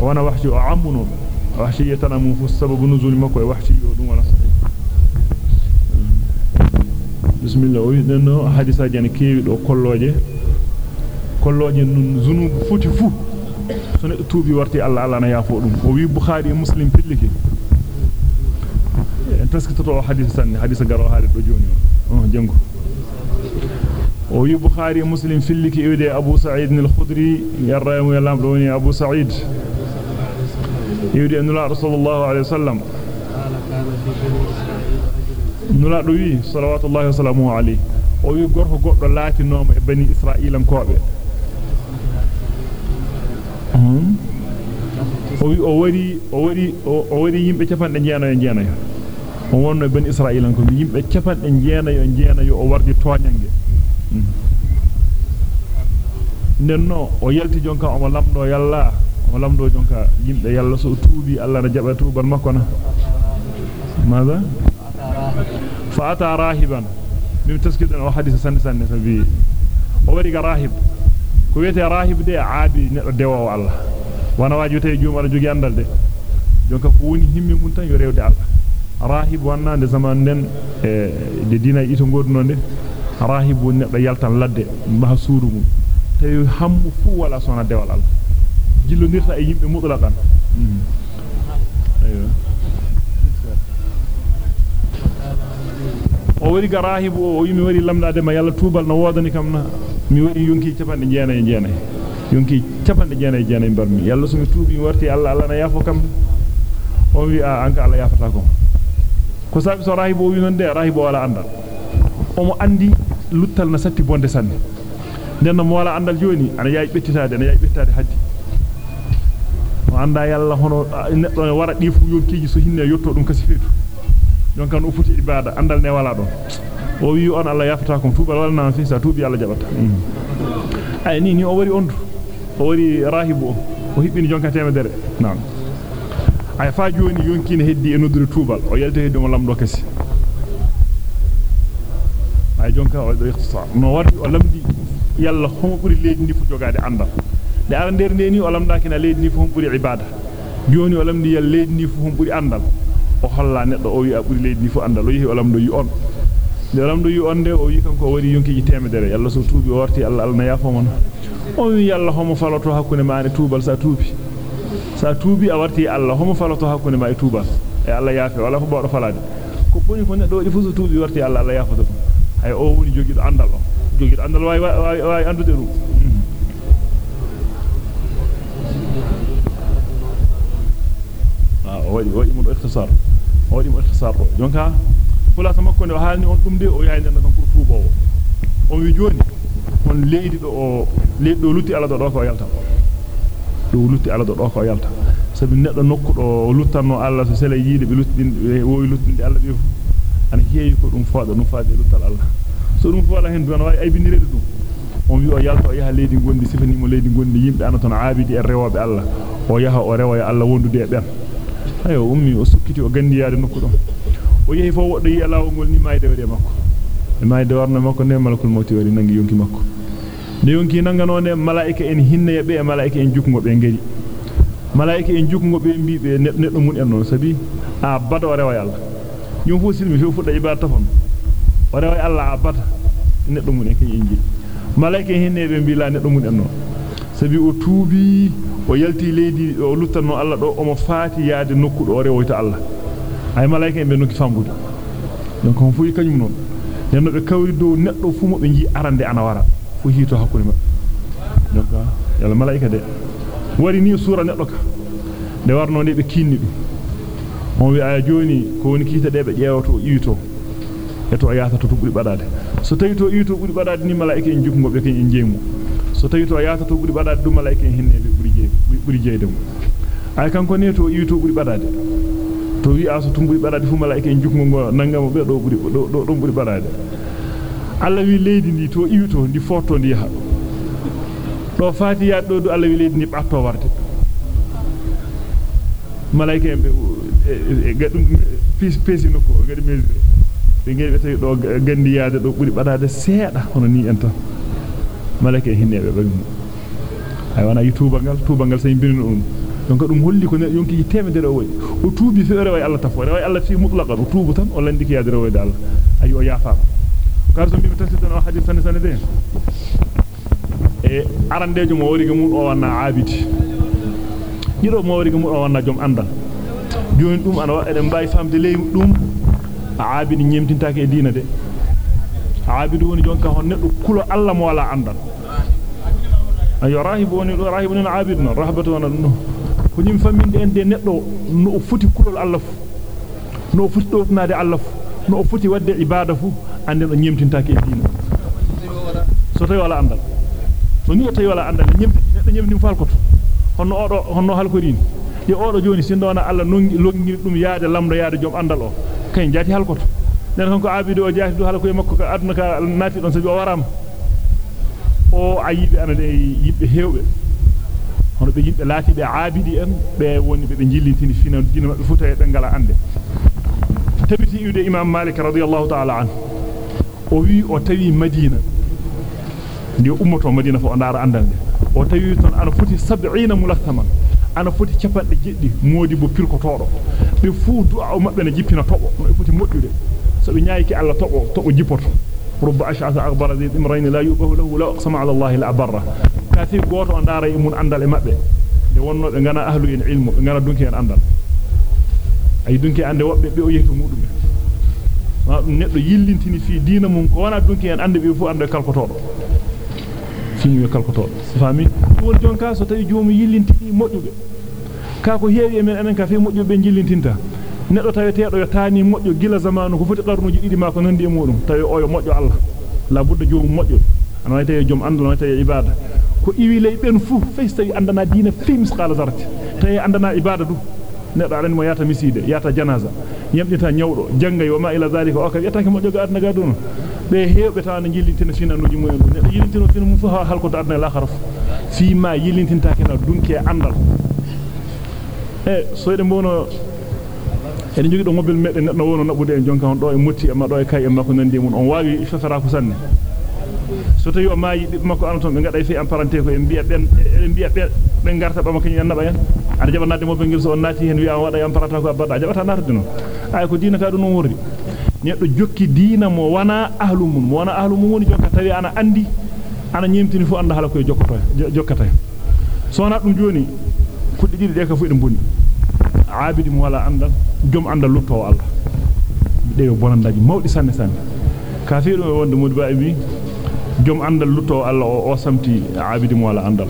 wana wahshi o ammuno وحشية تنمو سبب نزول مكوي وحشي ودون ولا صحيح بسم الله ويدنا حديثا جان كيوي دو كولوجه كولوجه نون زنوب فوتي فو سن توبي ورتي الله الله نا يافو دum o wi bukhari muslim pilliki en taskito hadith sanni hadith garo haade do joni on jango وي بخاري مسلم في اللي كيودي أبو سعيد الخضري يرام يلامروني أبو سعيد. يودي أن لا رسول الله عليه وسلم. نلا روي صلوات الله وسلامه عليه. وي غورو غودو لاتي نوم بني إسرائيل كوبه هو اوري اوري اوري ييمبه تشفاند نجانو نجانو هو ونو بني إسرائيل كوبه ييمبه تشفاند نجانو نجانو أو وردي توانيانغي nenno o yalti jonka o lamdo yalla o lamdo jonka yimbe yalla so tuubi Allah na jaba tuubal makko na ماذا فأتى راهبا من تسكت أو حديث سنة سنة فبي ووري راهب كويتي راهب دي عادي دوا الله وأنا واجوتي جوم على جوجي اندال دي jonka ko woni himmi mun tan yo rewde Allah rahib wanna de zaman den e de dina ito godno de rahib woni neddo yaltan ladde ma suuru mum tawi hammu fu wala sona dewal Allah jillondirta e yimbe mutlaqan ayo o wari ga rahibu o yimi wari lamdade ma yalla tubal no wodani kam na mi wari yonki capande jeena e jeena yonki capande jeena e jeena e barmi yalla so mi tuubi warti Allah Allah na yafo kam o wi a anka Allah yafata ko ko sabi so rahibu o wi non de rahibu wala andal o mo andi luttal na satti bonde sanne den mo wala andal joni ana yayi bettitaade ana yayi bettade haddi o anda yalla hono neddo ne wara di fu yonkiji so hinne yotto dum kasi feetu donc kan o futi ibada andal ne wala don o wi on Allah yafata ko tuubal wala nan fi sa tuubi Allah jabata ay ni ni o wari ondu o wari rahibu o hibbini jonka temedere nan ay fa joni yonkine heddi e noddude tuubal o yalta heddi mo lamdo kasi ay jonka o do ikhtisar no wardi o lamdi yalla homo buri leydi ndi fu jogade andal de ara nder de ni o lamdaki na leydi ni fu hom buri ibada joni o lamdi yalla leydi ni fu hom buri andal o holla neddo o wi a buri leydi ni fu andal o yi o lamdo yi on de lamdo yi on de o yi kanko o wari yonkiji temedere yalla so tuubi warti Allah Allah na yafo mon o wi yalla homo faloto hakkunde maane tuubal sa tuubi sa tuubi a warti Allah homo faloto hakkunde ma e tuubal e Allah yafe wala ko bawdo falade ko boni ko neddo wadi fu so tuubi warti Allah Allah yafo dum hay o woni jogido andal o jogido andal way way andude ru ah wadi wadi mun ikhtisar wadi mo tasarro jonka fulata makko ne haalni on dum de o yahay den kan ko tuubowo on wi joni on leydi do o leydi do lutti ala do do ko yalta do lutti ala do do ko yalta sabi neddo nokkudo luttanno alla so sele yiide be luttidin wo luttinde alla be ana heewi ko dum fooda dum faade luttal alla so dum foola hen don way ay bindirede dum on wi o yalta o yaha leydi gondi sifani mo leydi gondi yimbe ana ton aabidi e rewobe alla o yaha o rewa alla wondude e ben ayo ummi o sukkiti o gandiyaade nokku don o yehi fo woddo yi lawol ngol ni mayde wede makko e mayde warna makko ne malakul mawti wari nangi yonki makko de yonki nangano ne malaika en hinne be e malaika en jukngo be ngari malaika en jukngo be mbibe neddo mun en non sabi a bado rewa yalla yum fu silmi fu fudda ibada tafon o rewa alla abata neddo mun en injil malaika hinebe bila neddo mun enno sabi o tuubi o yalti leydi o luttanno alla do o mo faati yaade nokku do rewoyta alla ay malaika en be nokki fambude. Donc on fuyi kanyum non. Nenno be kawri do neddo fu mo be ji arande ana wara. Fu hito hakkunde ma donc ah, yalla malaika de. Wari ni sura neddo ka. De warno ne be kinni dum on wi aya joni ko woni kiita de be jeewato iwito. Eto ayata to buri badade so tawi to iwito buri badade ni malaika en jukmo be ken en jeemu so tawi to to buri badade dum malaika en hinneebe buri jeey buri jeeyde mo ay kanko ne to iwito buri badade to wi aso tum buri badade fu malaika en jukmo go nangamo be do buri do do buri badade Allah wi leydi ndi to iwito ndi forto ndi ha do faati ya do do Allah wi leydi ndi batto warde malaika en be gadum pesi nokko gadi mesure be ngebe tawi do gandi yaade do buri badade seeda hono ni en tan malaika hinneebe bagum ay wana youtube ngal tuba ngal say binno dum donc dum holli ko yonki temedere o way o tuubi feere way Allah tafo way Allah fi mutlaqan o tuubu tan o landiki yaade way dal ay o yafa kar so mi tasidan o hadith tan sanade e arandejo mo wori mun o wana abidi dido mo wori mun o wana jom andal joni dum ana eden mbay famde ley dum aabidi nyemtintaake e diina de aabidi woni jonka hon neddo kulo alla mo wala andal ayo rahibu woni rahibu non aabid non rahbatu wana no ko nyim faminde en de neddo no futi kulol alla fu no futi do naade alla fu no futi wadde ibada fu ande no nyemtintaake e diina so tawi wala andal so ni tawi wala andal nyemti neddo nyemti falkoto honno odo honno halkorin yo odo joni sindona alla nongi longi dum yaade lamdo yaade jom andal o kay jati halkoto nen kanko abido o jati do halko e makko ka aduna ka nati don sabi o waram o ayibe ana de yibbe hewbe hono be yibbe laati be aabidi en be woni be be jillintini fina dina mabbe futa e be ngala ande tabiti yude imam malik radiyallahu ta'ala an o wi o tawi madina ndi ummato madina fo ndara andal de o tawi ton ana futi 70 mulathaman ana foti capande jeddi modi bo pilkotodo be fu du'a mabbe na jippina tobo no foti moddude so be nyaayiki alla tobo tobo jippoto رب أشعث أغبر ذي امرين لا يؤبه له لا أقسم على الله لا أبره كافي قوتو أن داري من أندل مبه de wonno be ngana ahlu en ilmu be ngana dunki en andal ay dunki ande wobbe be o yehto mudum ma dum neddo yillintini fi diina mum ko wana dunki en ande be fu ande kalkotodo yo kalkotodo fami won jonka so tawi joomu yillintini modjube ka ko heewi men enen ka fe modjube jillintinta neddo taweteedo yo taani modjo gila zamanu ko foti qarnuji didi ma ko nandi e mudum tawi o yo modjo Allah la budda joomu modjo ana tawi joom andal tawi ibada ko iwi ley ben fu fay tawi andana diina fi misqala zarati tawi andana ibada du neddo alani mo yata miside yata janaza yamdita nyawdo jangay wa ma ila zalika o ka yatake modjo ga adna ga dun be heewbe tan jillintina finanuji mu'en neddo yillintino fina mum fu halko adna la kharaf fi ma yillintinta kena dunke andal e so de mbono eden jogi do mobil medde neddo wono nabude en jonka on do e motti e ma do e kay e makko nandi mun on waawi fefera ko sanne so tawi o maayi dibbe makko an ton be ngada fi en parenté ko en biya ben en biya ben ben garta bama kany naba en ada jaba nadde mobil ngil so on naati hen wi an wada en parata ko abada jabata narde non ay ko diina ka non wordi neddo jokki diina mo wana ahlu mun mo wana ahlu mun woni jonka tawi ana andi ana nyemtini fu anda hala ko jokkoto jokkata so na dum joni kuddi didi de ka fu edum boni aabidi mo wala andal jom andal lutto Allah de bonandaji mawdi sanne sanne kafiru e wonde mudi baabi jom andal lutto Allah o samti aabidi mo wala andal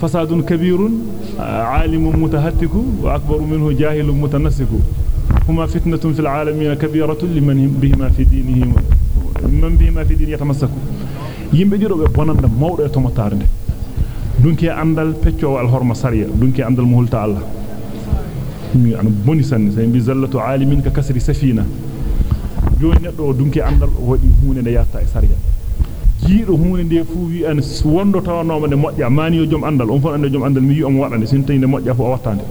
fasadun kabirun alimun mutahattiku wa akbaru minhu jahilun mutanassiku هما فتنة في العالمين كبيرة لمن بهما في دينه من بهما في دين يتمسك yimbe dido be bonanda mawdo e tomotare de dunki andal peccio al horma sariya dunki andal muhulta Allah mi an boni sanni say bi zallatu alimin ka kasri safina joni neddo dunki andal wadi huune de yatta e sariya jiido huune de fu wi an wondo tawanoma de modja mani yo jom andal on fon ande jom andal mi wi on wadande sin tawi de modja fu o wattande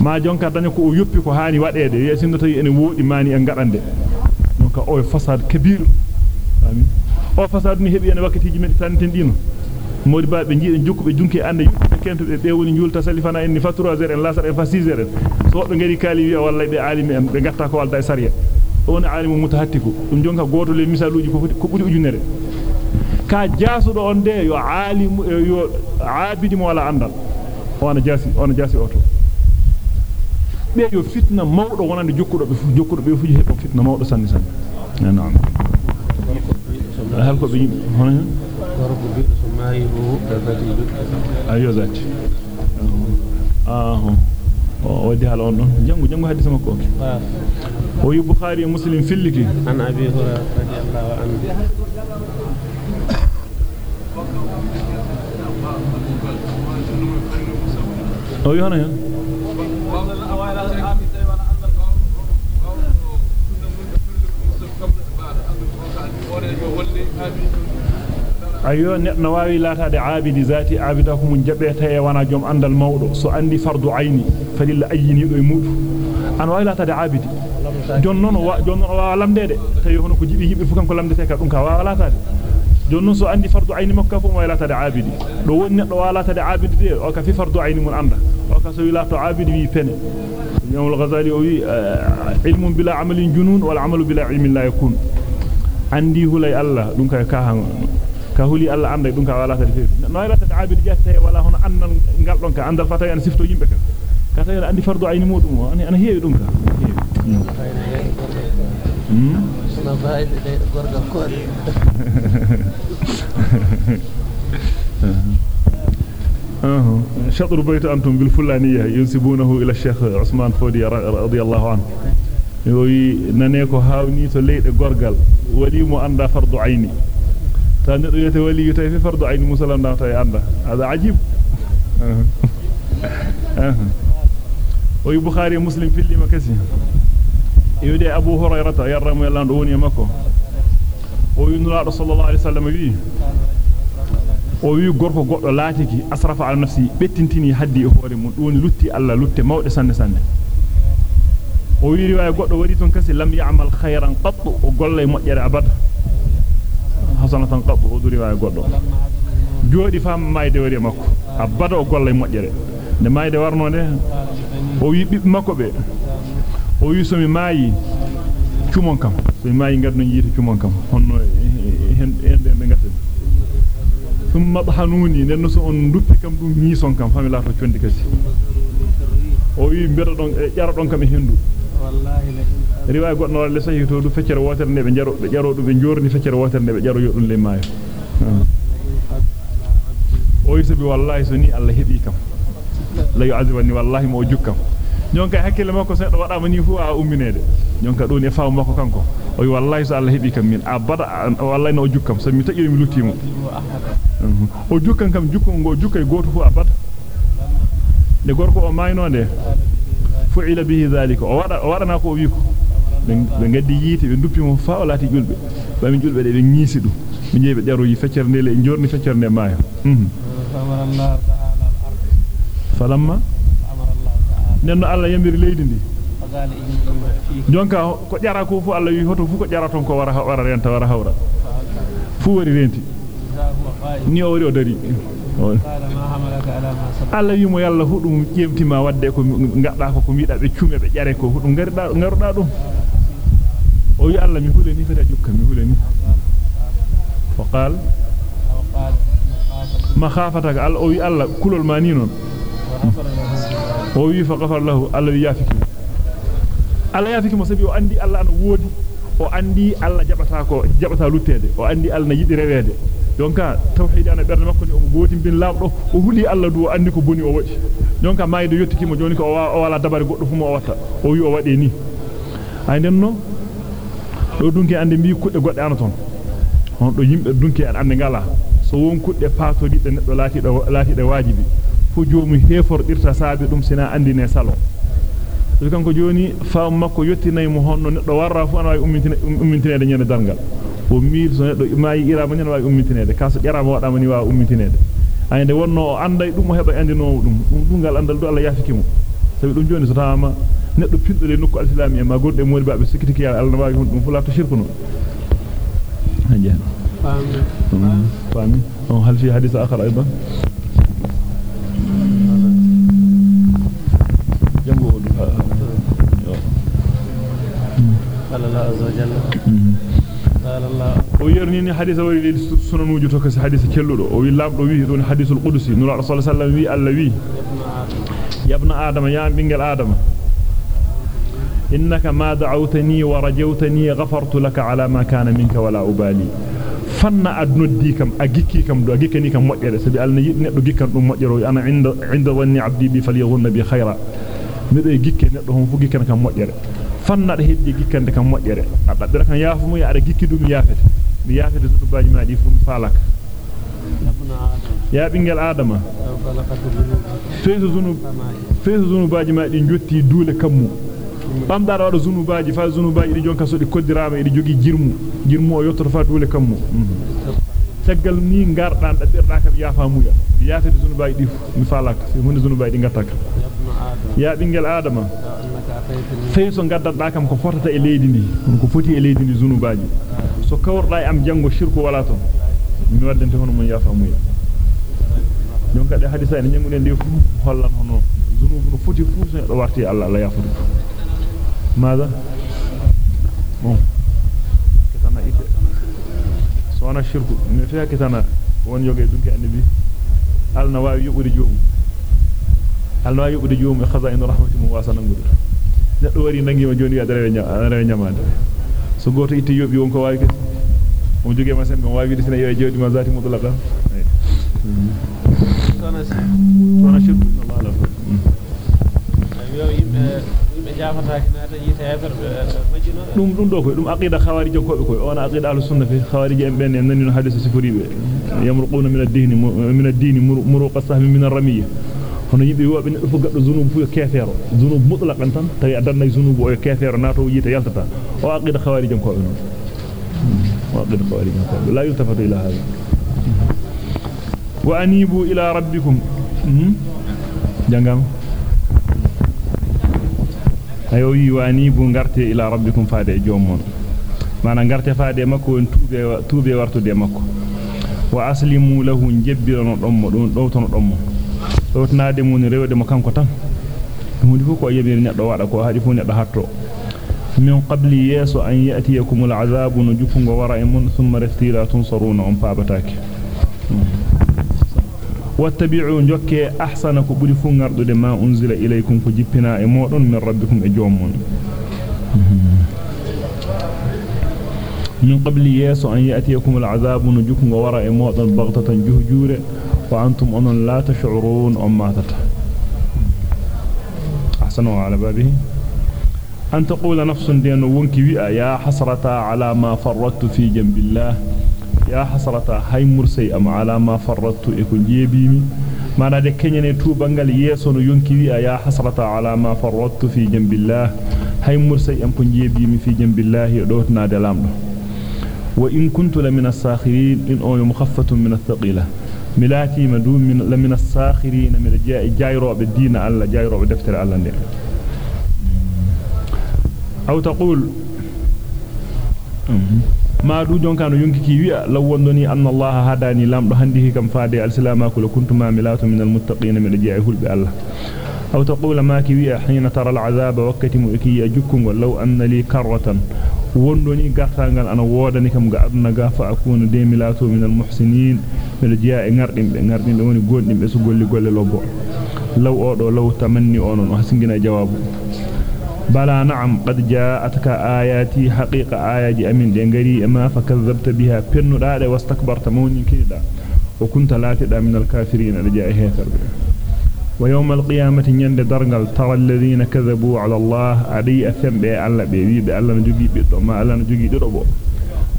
ma jonka daña ko o yoppi ko haani wadede yesinno tawi ene wodi mani en gadande donc o fasad kabir amin o fasad ni hebi en wakkatiji men tanten dino modi ba be jiiden jokkube junki ande yubbe kento be be woni julta salifana en ni fa 3 heures en lasar en fa 6 heures so wobbe ngari kali wi walla be alimi en be gatta ko walda e sariya on alimu mutahattiku dum jonka goto le misaluji ko ko buri ujunere ka jasudo on de yo alimu yo abidi mo wala andal on jasi on jasi oto be yo fitna mawdo wonande jokkudo be fu jokkudo be fu hebo fitna mawdo sanni sanni na'am hal ko be hono ah o yu bukhari muslim filliki an abi hurairah radiyallahu anhu o yu hono hen ayo neddo waawi laataade aabidi zati aabida ko mun jabeta e wana jom andal mawdo so andi fardu ayni falilla ayini do e mudu an waawi laataade aabidi jon non wa jon non wa lamdede tawi hono ko jibi yibbe fu kanko lamdete ka dum ka waawa laataade jon non so andi fardu ayni makka fu waawi laataade aabidi do woni neddo waa laataade aabidi de o ka fi fardu ayni mun anda o ka so wi laato aabidi wi pene Imam al-Ghazali o wi ilmun bila amalin junun wal amalu bila ilmin la yakun andi hulay Allah dum ka ka ka huli alla anda dum ka wala ta feewi no ay lata abid jatte wala hono andan ngal don ka andal fata en sifto yimbe ka ka tawi andi fardu ayni mudum ani ana heewi dum ka hmm شطر بيت أنتم بالفلانية ينسبونه إلى الشيخ عثمان فودي رضي الله عنه yoyi nane ko hawni to leyde gorgal wali mo anda fardu ayni tan do yete wali tay fi fardu ayni musalam da tay anda hada ajib oyi bukhari muslim filli makasi yode abu hurairata yarramu yalla do woni makko o yunura sallallahu alaihi wasallam wi o wi gorko goddo laatiki asrafa ala nafsi bettintini haddi e hoore mun doni lutti alla lutte mawde sanne sanne o wi riwaya goddo wari ton kasi lam ya'mal khayran qattu o golle mojjere abada hasanatan qattu o riwaya goddo jodi fam mayde wari makko abada o golle mojjere ne mayde warno de o wi bibbe makko be o wi so mi mayi cumon kam so mi mayi gaddo yiti cumon kam honno hen en be gatta thumma dhahanuni nenno so on duppi kam dum nyison kam fami lato condi kasi o wi mbeda don e jaro don kam e hendu riwaya goddo wala sahi to du feccere wotere ne be jaro be jaro du be jorni feccere wotere ne be jaro yodun le maayo o yisabi wallahi so ni Allah hebi kam la yu'azibani wallahi mo jukkam nyonka hakkile makko seddo wadama ni fu a umminede nyonka do ne faaw makko kanko o wi wallahi so Allah hebi kam min abada wallahi no jukkam so mi tajiri mi luttimo o jukkan kam jukkon go jukkay goto fu abada de gorko o maynode fu'ila bihi dhalika o wada o wadana ko wi ko be gaddi yiti be duppi mo fa lati julbe ba min julbe de be nyisi dum be jeebe jaro yi feccere ne le jorni feccere ne maayo falamma nenno Allah yambiri leydi ndi jonka ko jara ko fu Allah wi hoto fu ko jara ton ko wara wara renta wara hawra fu wari renti ni o wari o dari Allah wi mo yalla hudum jemtima wadde ko gadda ko ko miida be cume be jare ko hudum garda ngaruda dum o wi Allah mi huleni fata jukka mi huleni faqal ma khafataka al o wi Allah kulol ma ni non o wi fa ghafar lahu Allah wi yafiki Allah yafiki mo sabi o andi Allah an wodi o andi Allah jabata ko jabata luttede o andi Allah na yidi rewede jonka tawhid ana berde makko ni o goti bin labdo o huli Allah du andi ko boni o wadi jonka mayde yottiki mo joni ko o wala dabare goddo fu mo watta o wi o wade ni ay denno do dunki ande mbi kudde godde ana ton on do yimbe dunki an ande ngala so won kudde paatodi de neddo laati do laati de wajibi fu joomu hefordirta saabe dum sina andine salo kanko joni faam makko yottinay mo honno neddo warra fu an way ummitine ummitinede nyande dalgal o miil so neddo maayi irama nyande way ummitinede kaso jarama wadama ni wa ummitinede ayde wonno o anday dum o heba andino dum dum dungal andal do Allah yafikimo sabi dum joni so tawama neddo pindole nokku al-islami e ma gorde modi baabe sikiti ya Allah waawi dum fulata shirku no hajan fami on hal fi hadith akhar aidan jango قال الله عز وجل قال الله قال الله ويرنيني حديث وليد سنن وجوتو كس حديث كيلودو أو وي لامدو وي دون حديث القدسي نور الرسول صلى الله عليه وسلم وي الله وي يا ابن آدم يا بنجل آدم انك ما دعوتني ورجوتني غفرت لك على ما كان منك ولا ابالي فن ادنودي كم اغيكي كم دو اغيكني كم موجره سبي الله يي ندو غيكان دو موجره أنا عند عند وني عبدي بي فليغن بي خيرا ميداي غيكني دو هم فغيكن كم موجره fanna de heddi gikkande kam moddere addabira kan yaafu mu ya ada gikki dum yaafete mi yaafete to baaji ma di fu mi falaka ya bingel adama feeso zunub feeso zunubaji ma di jotti duule kammu bamdara wada zunubaji fa zunubaji di jonka so di koddirama di jogi jirmu jirmu o yotto fa duule kammu tagal ni ngardan da birda kam yaafa muya yaafete zunubaji di mi falaka fi hunde zunubaji di ngattaka ya bingel adama feeso gaddada kam ko fotata e leydi ndi ko foti e leydi ndi zunubaji so kawrda e am jango shirku wala ton mi waddante hono mon yaafa muya donc de hadisa en jangude ndi fu hollan hono zunubu no foti fu so do warti Allah la yafudu ماذا bon kitana ite so wana shirku mi fiya kitana won yoge dunki annabi alna waawi yubude joomu alna waawi yubude joomu e in rahmati mu wasana ngudu neddo wari nangi ma joni adare nyama nyamade so goto itti yobi won ko waawi kesi mo joge ma sembe mo waawi disina yoy jewdi ma zati mutlaqa sona shirku inna Allah la dum dum do koy dum aqida khawarij ko be koy ona aqida ahlus sunna fi khawarij en ben en nanino hadith sifuribe yamruquna min ad-din min ad-din muruqa sahmi min ar-ramiyya hono yimbe wobe ne fu gaddo zunub fu kefero zunub mutlaqan tan tawi adanna zunub o kefero nato yite yaltata o aqida khawarij ko non o aqida khawarij ko la yultafatu ila hada wa anibu ila rabbikum jangam ayo wi wani bu ngarte ila rabbikum faade e joomon mana ngarte faade makko en tuube tuube wartude makko wa aslimu lahu jebbirono dommo don dowtono dommo dowtnaade mun rewde mo kanko tan hunde fu ko yebiri neddo wada ko haadi fu neddo hatto min qabli yasu an yatiyakum al'azabu nujufungo wara e mun thumma raftila tunsaruna on faabataake wattabi'u jokke ahsana ko buri fu ngardude ma unzila ilaykum ko jippina e modon min rabbikum e joomon min qabli yasu an yatiyakum al'azabu nujukum wara e modon baghtatan juhjure وأنتم أنهم لا تشعرون أماتت أحسنوا على بابه. أن تقول نفس دين ونكي يا حسرة على ما فردت في جنب الله. يا حسرة هاي مرسي أم على ما فردت إكل جيبيمي ما نادي كنيني تو بانغال ييسونو يونكي وي يا حسرة على ما فرطت في جنب الله. هاي مرسي امكو نجيبي في جنب الله دوتنا دلامدو وإن كنت لمن الساخرين إن أو مخفته من الثقيلة. ملاتي ما دون من لمن الساخرين من جاء جايرو بالدين الله جايرو بالدفتر على نعم أو تقول ما دون جون كانوا ينكي ويا لو وندني أن الله هداني لم رهنده كم فادي السلام أقول كنت ما ملات من المتقين من الجاي هل بالله أو تقول ما كي حين ترى العذاب وقت مؤكي يجكم ولو أن لي كرة. وندني قرطان أنا وادني كم قعدنا قافا أكون دي ملات من المحسنين. Ngardimbe ngardimbe woni gondimbe so golli golle lobbo law odo law tamanni onon o hasingina jawabu. بلا نعم قد جاءتك آياتي حقيقة آياتي أمين دنگري أما فكذبت بها بنو داد واستكبرت مونين كيدا وكنت لا تدا من الكافرين رجاء هيثر ويوم القيامة يند درغل ترى الذين كذبوا على الله أدي أثم بي ألا بي بي ألا نجوغي ما ألا نجوغي دروبو أدي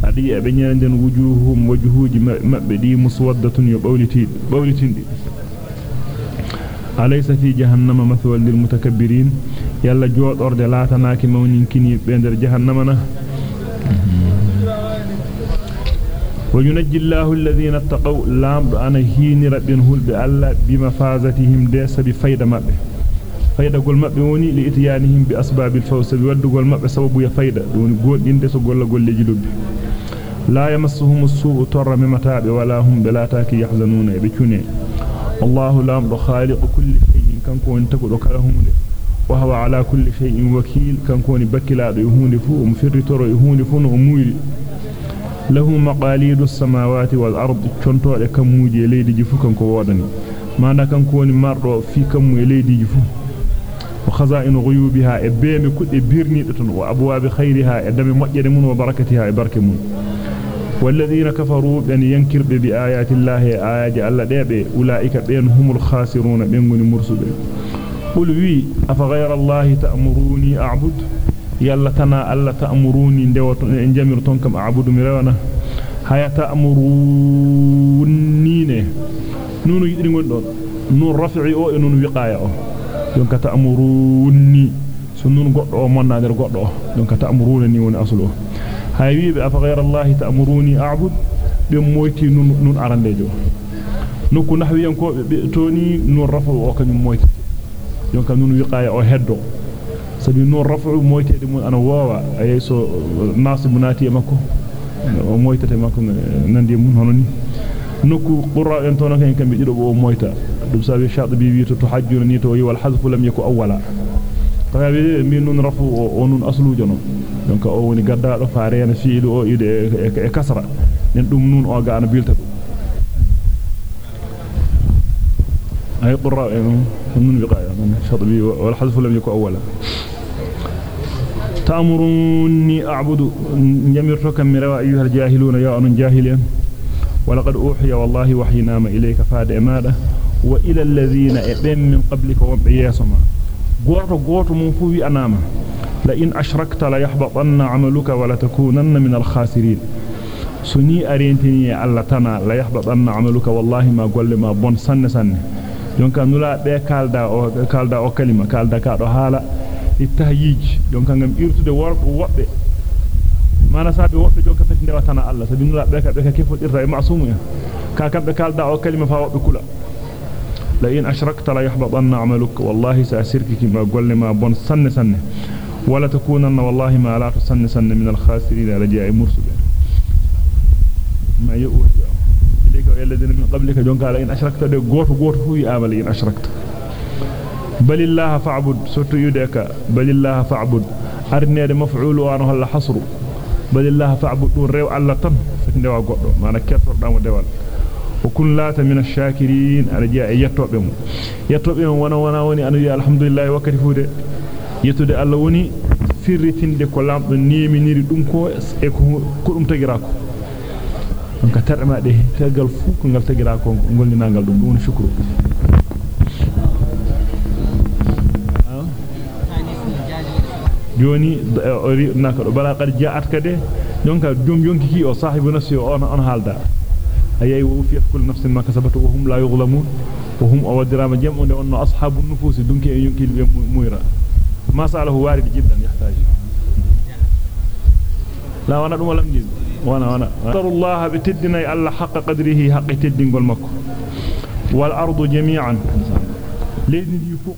أبن يندن وجوههم وجهوج مبدي مسودة يبولتين بولتين دي. أليس في جهنم مثوى للمتكبرين؟ يلا جوت أرد لا تناك مونين كني بندر جهنم وينجي الله الذين اتقوا لام أنا هين ربين هول بألا بمفازتهم ديس بفايدة مبه فايدة قول مبه وني لإتيانهم بأسباب الفوز. بيود قول مبه سبب يفايدة. دون قول إندس قول قول لجلوب. لا يمسهم السوء تر ممتاب ولا هم بلا تاكي يحزنون بكوني الله لام خالق كل شيء كان كون تقول كلهم وهو على كل شيء وكيل كان كون بكلا يهون فو مفر تر يهون فو ومويل له مقاليد السماوات والأرض كنتو kamuje leydi fu kan ko wodani mana kan ko woni mardo fi kamu e leydi fu wa khaza'in ghuyubiha e beemi kudde birnido ton wa abwaabi khayriha e والذين كفروا بأن ينكر بآيات الله آيات الله ديبه أولئك بأن هم الخاسرون بأنهم مرسلين قل وي أفغير الله تأمروني أعبد؟ يلا تنا ألا تأمروني ندوت إن جمرتون كم أعبد مروانا هيا تأمروني نون يدرون نون رفعي أو نون وقاية أو. دونك تأمروني. سنون قد أو من نادر قد أو. دونك تأمروني ون أصله hay wiibe afa ghayra allahi ta'muruni a'bud be moyti nun nun arandejo nokku nahwiyan ko be toni nun rafu o kanyum moyti jonka nun wiqaya o heddo sabi nun rafu moytede mun ana wowa ay so makko o moytate makko nandi mun hono ni nokku qurra en tono kan kambe dido o moyta dum sabi shadbi wi to hajjuna to wal hazfu lam yaku awwala tawi min nun rafu o nun aslujo non donc o woni gaddaado faare na fiilu o ide e kasra nen dum nun o ga ana bilta dum ay qurra nun biqaya shadbi wal hazfu lam yaku awwala ta'muruni a'budu yamirtu kam mira ayyuha al-jahiluna ya anun jahilin ولقد أوحي والله وحينا ما إليك فاد إمادة وإلى الذين أبين من قبلك وبياسما goto goto mum fu لئن أشركت لا يحبطن عملك ولا تكونن من الخاسرين. سني أرينتني على تنا لا يحبطن عملك. والله ما قل ما بون سن سن. يونك نلا ده كالدا أو كالدا أو كلمة كالدا كارو هالا. التهيج. يونك نعم إرتو دو ورق ووقت ما نسأب ووقت يونك فتن دو تنا الله سبين نلا بك بك كيف الرأي معصوم يا كالدا كالدا أو كلمة فهو بكله لئن أشركت لا يحبطن عملك. والله سأسيرك كما قل ما بون سن سن, سن. ولا تكونن والله ما لا تسن سن من الخاسرين رجاء مرسل. ما يؤوح إليك الذين من قبلك جونك لئن أشركت دي غوت غوت هو يآمل إن أشركت. بل الله فاعبد ستو يدك بل الله فاعبد. أرني مفعول وأنه هل حصر بل الله فاعبد. ريو الله تن فتندوا غوتو مانا كيرتور دامو ديوال. وكن لات من الشاكرين أنا جاء يتوبه يتوبه وأنا وأنا وني أنا الحمد لله وكتي يتودي الله وني firritinde ko lamdo neminiri dum ko e ko ko dum tagira ko donc terma de tegal fu ko ngal tagira ko gollinangal dum dum shukru joni naka do bala qad ja'at kade donc jom yonki ki o sahibu nafsi on on halda ayay wufiyat kul nafsin ma kasabat wa hum la yughlamun wa hum awadirama jam'u de onno ashabun nufusi dunki e yonki be muira ما سأله وارد جدا يحتاج. لا وأنا دوم لم جيز وأنا وأنا. أقدر الله بتدنا ألا حق قدره حق تدين قول مكو والأرض جميعا. لين يفوق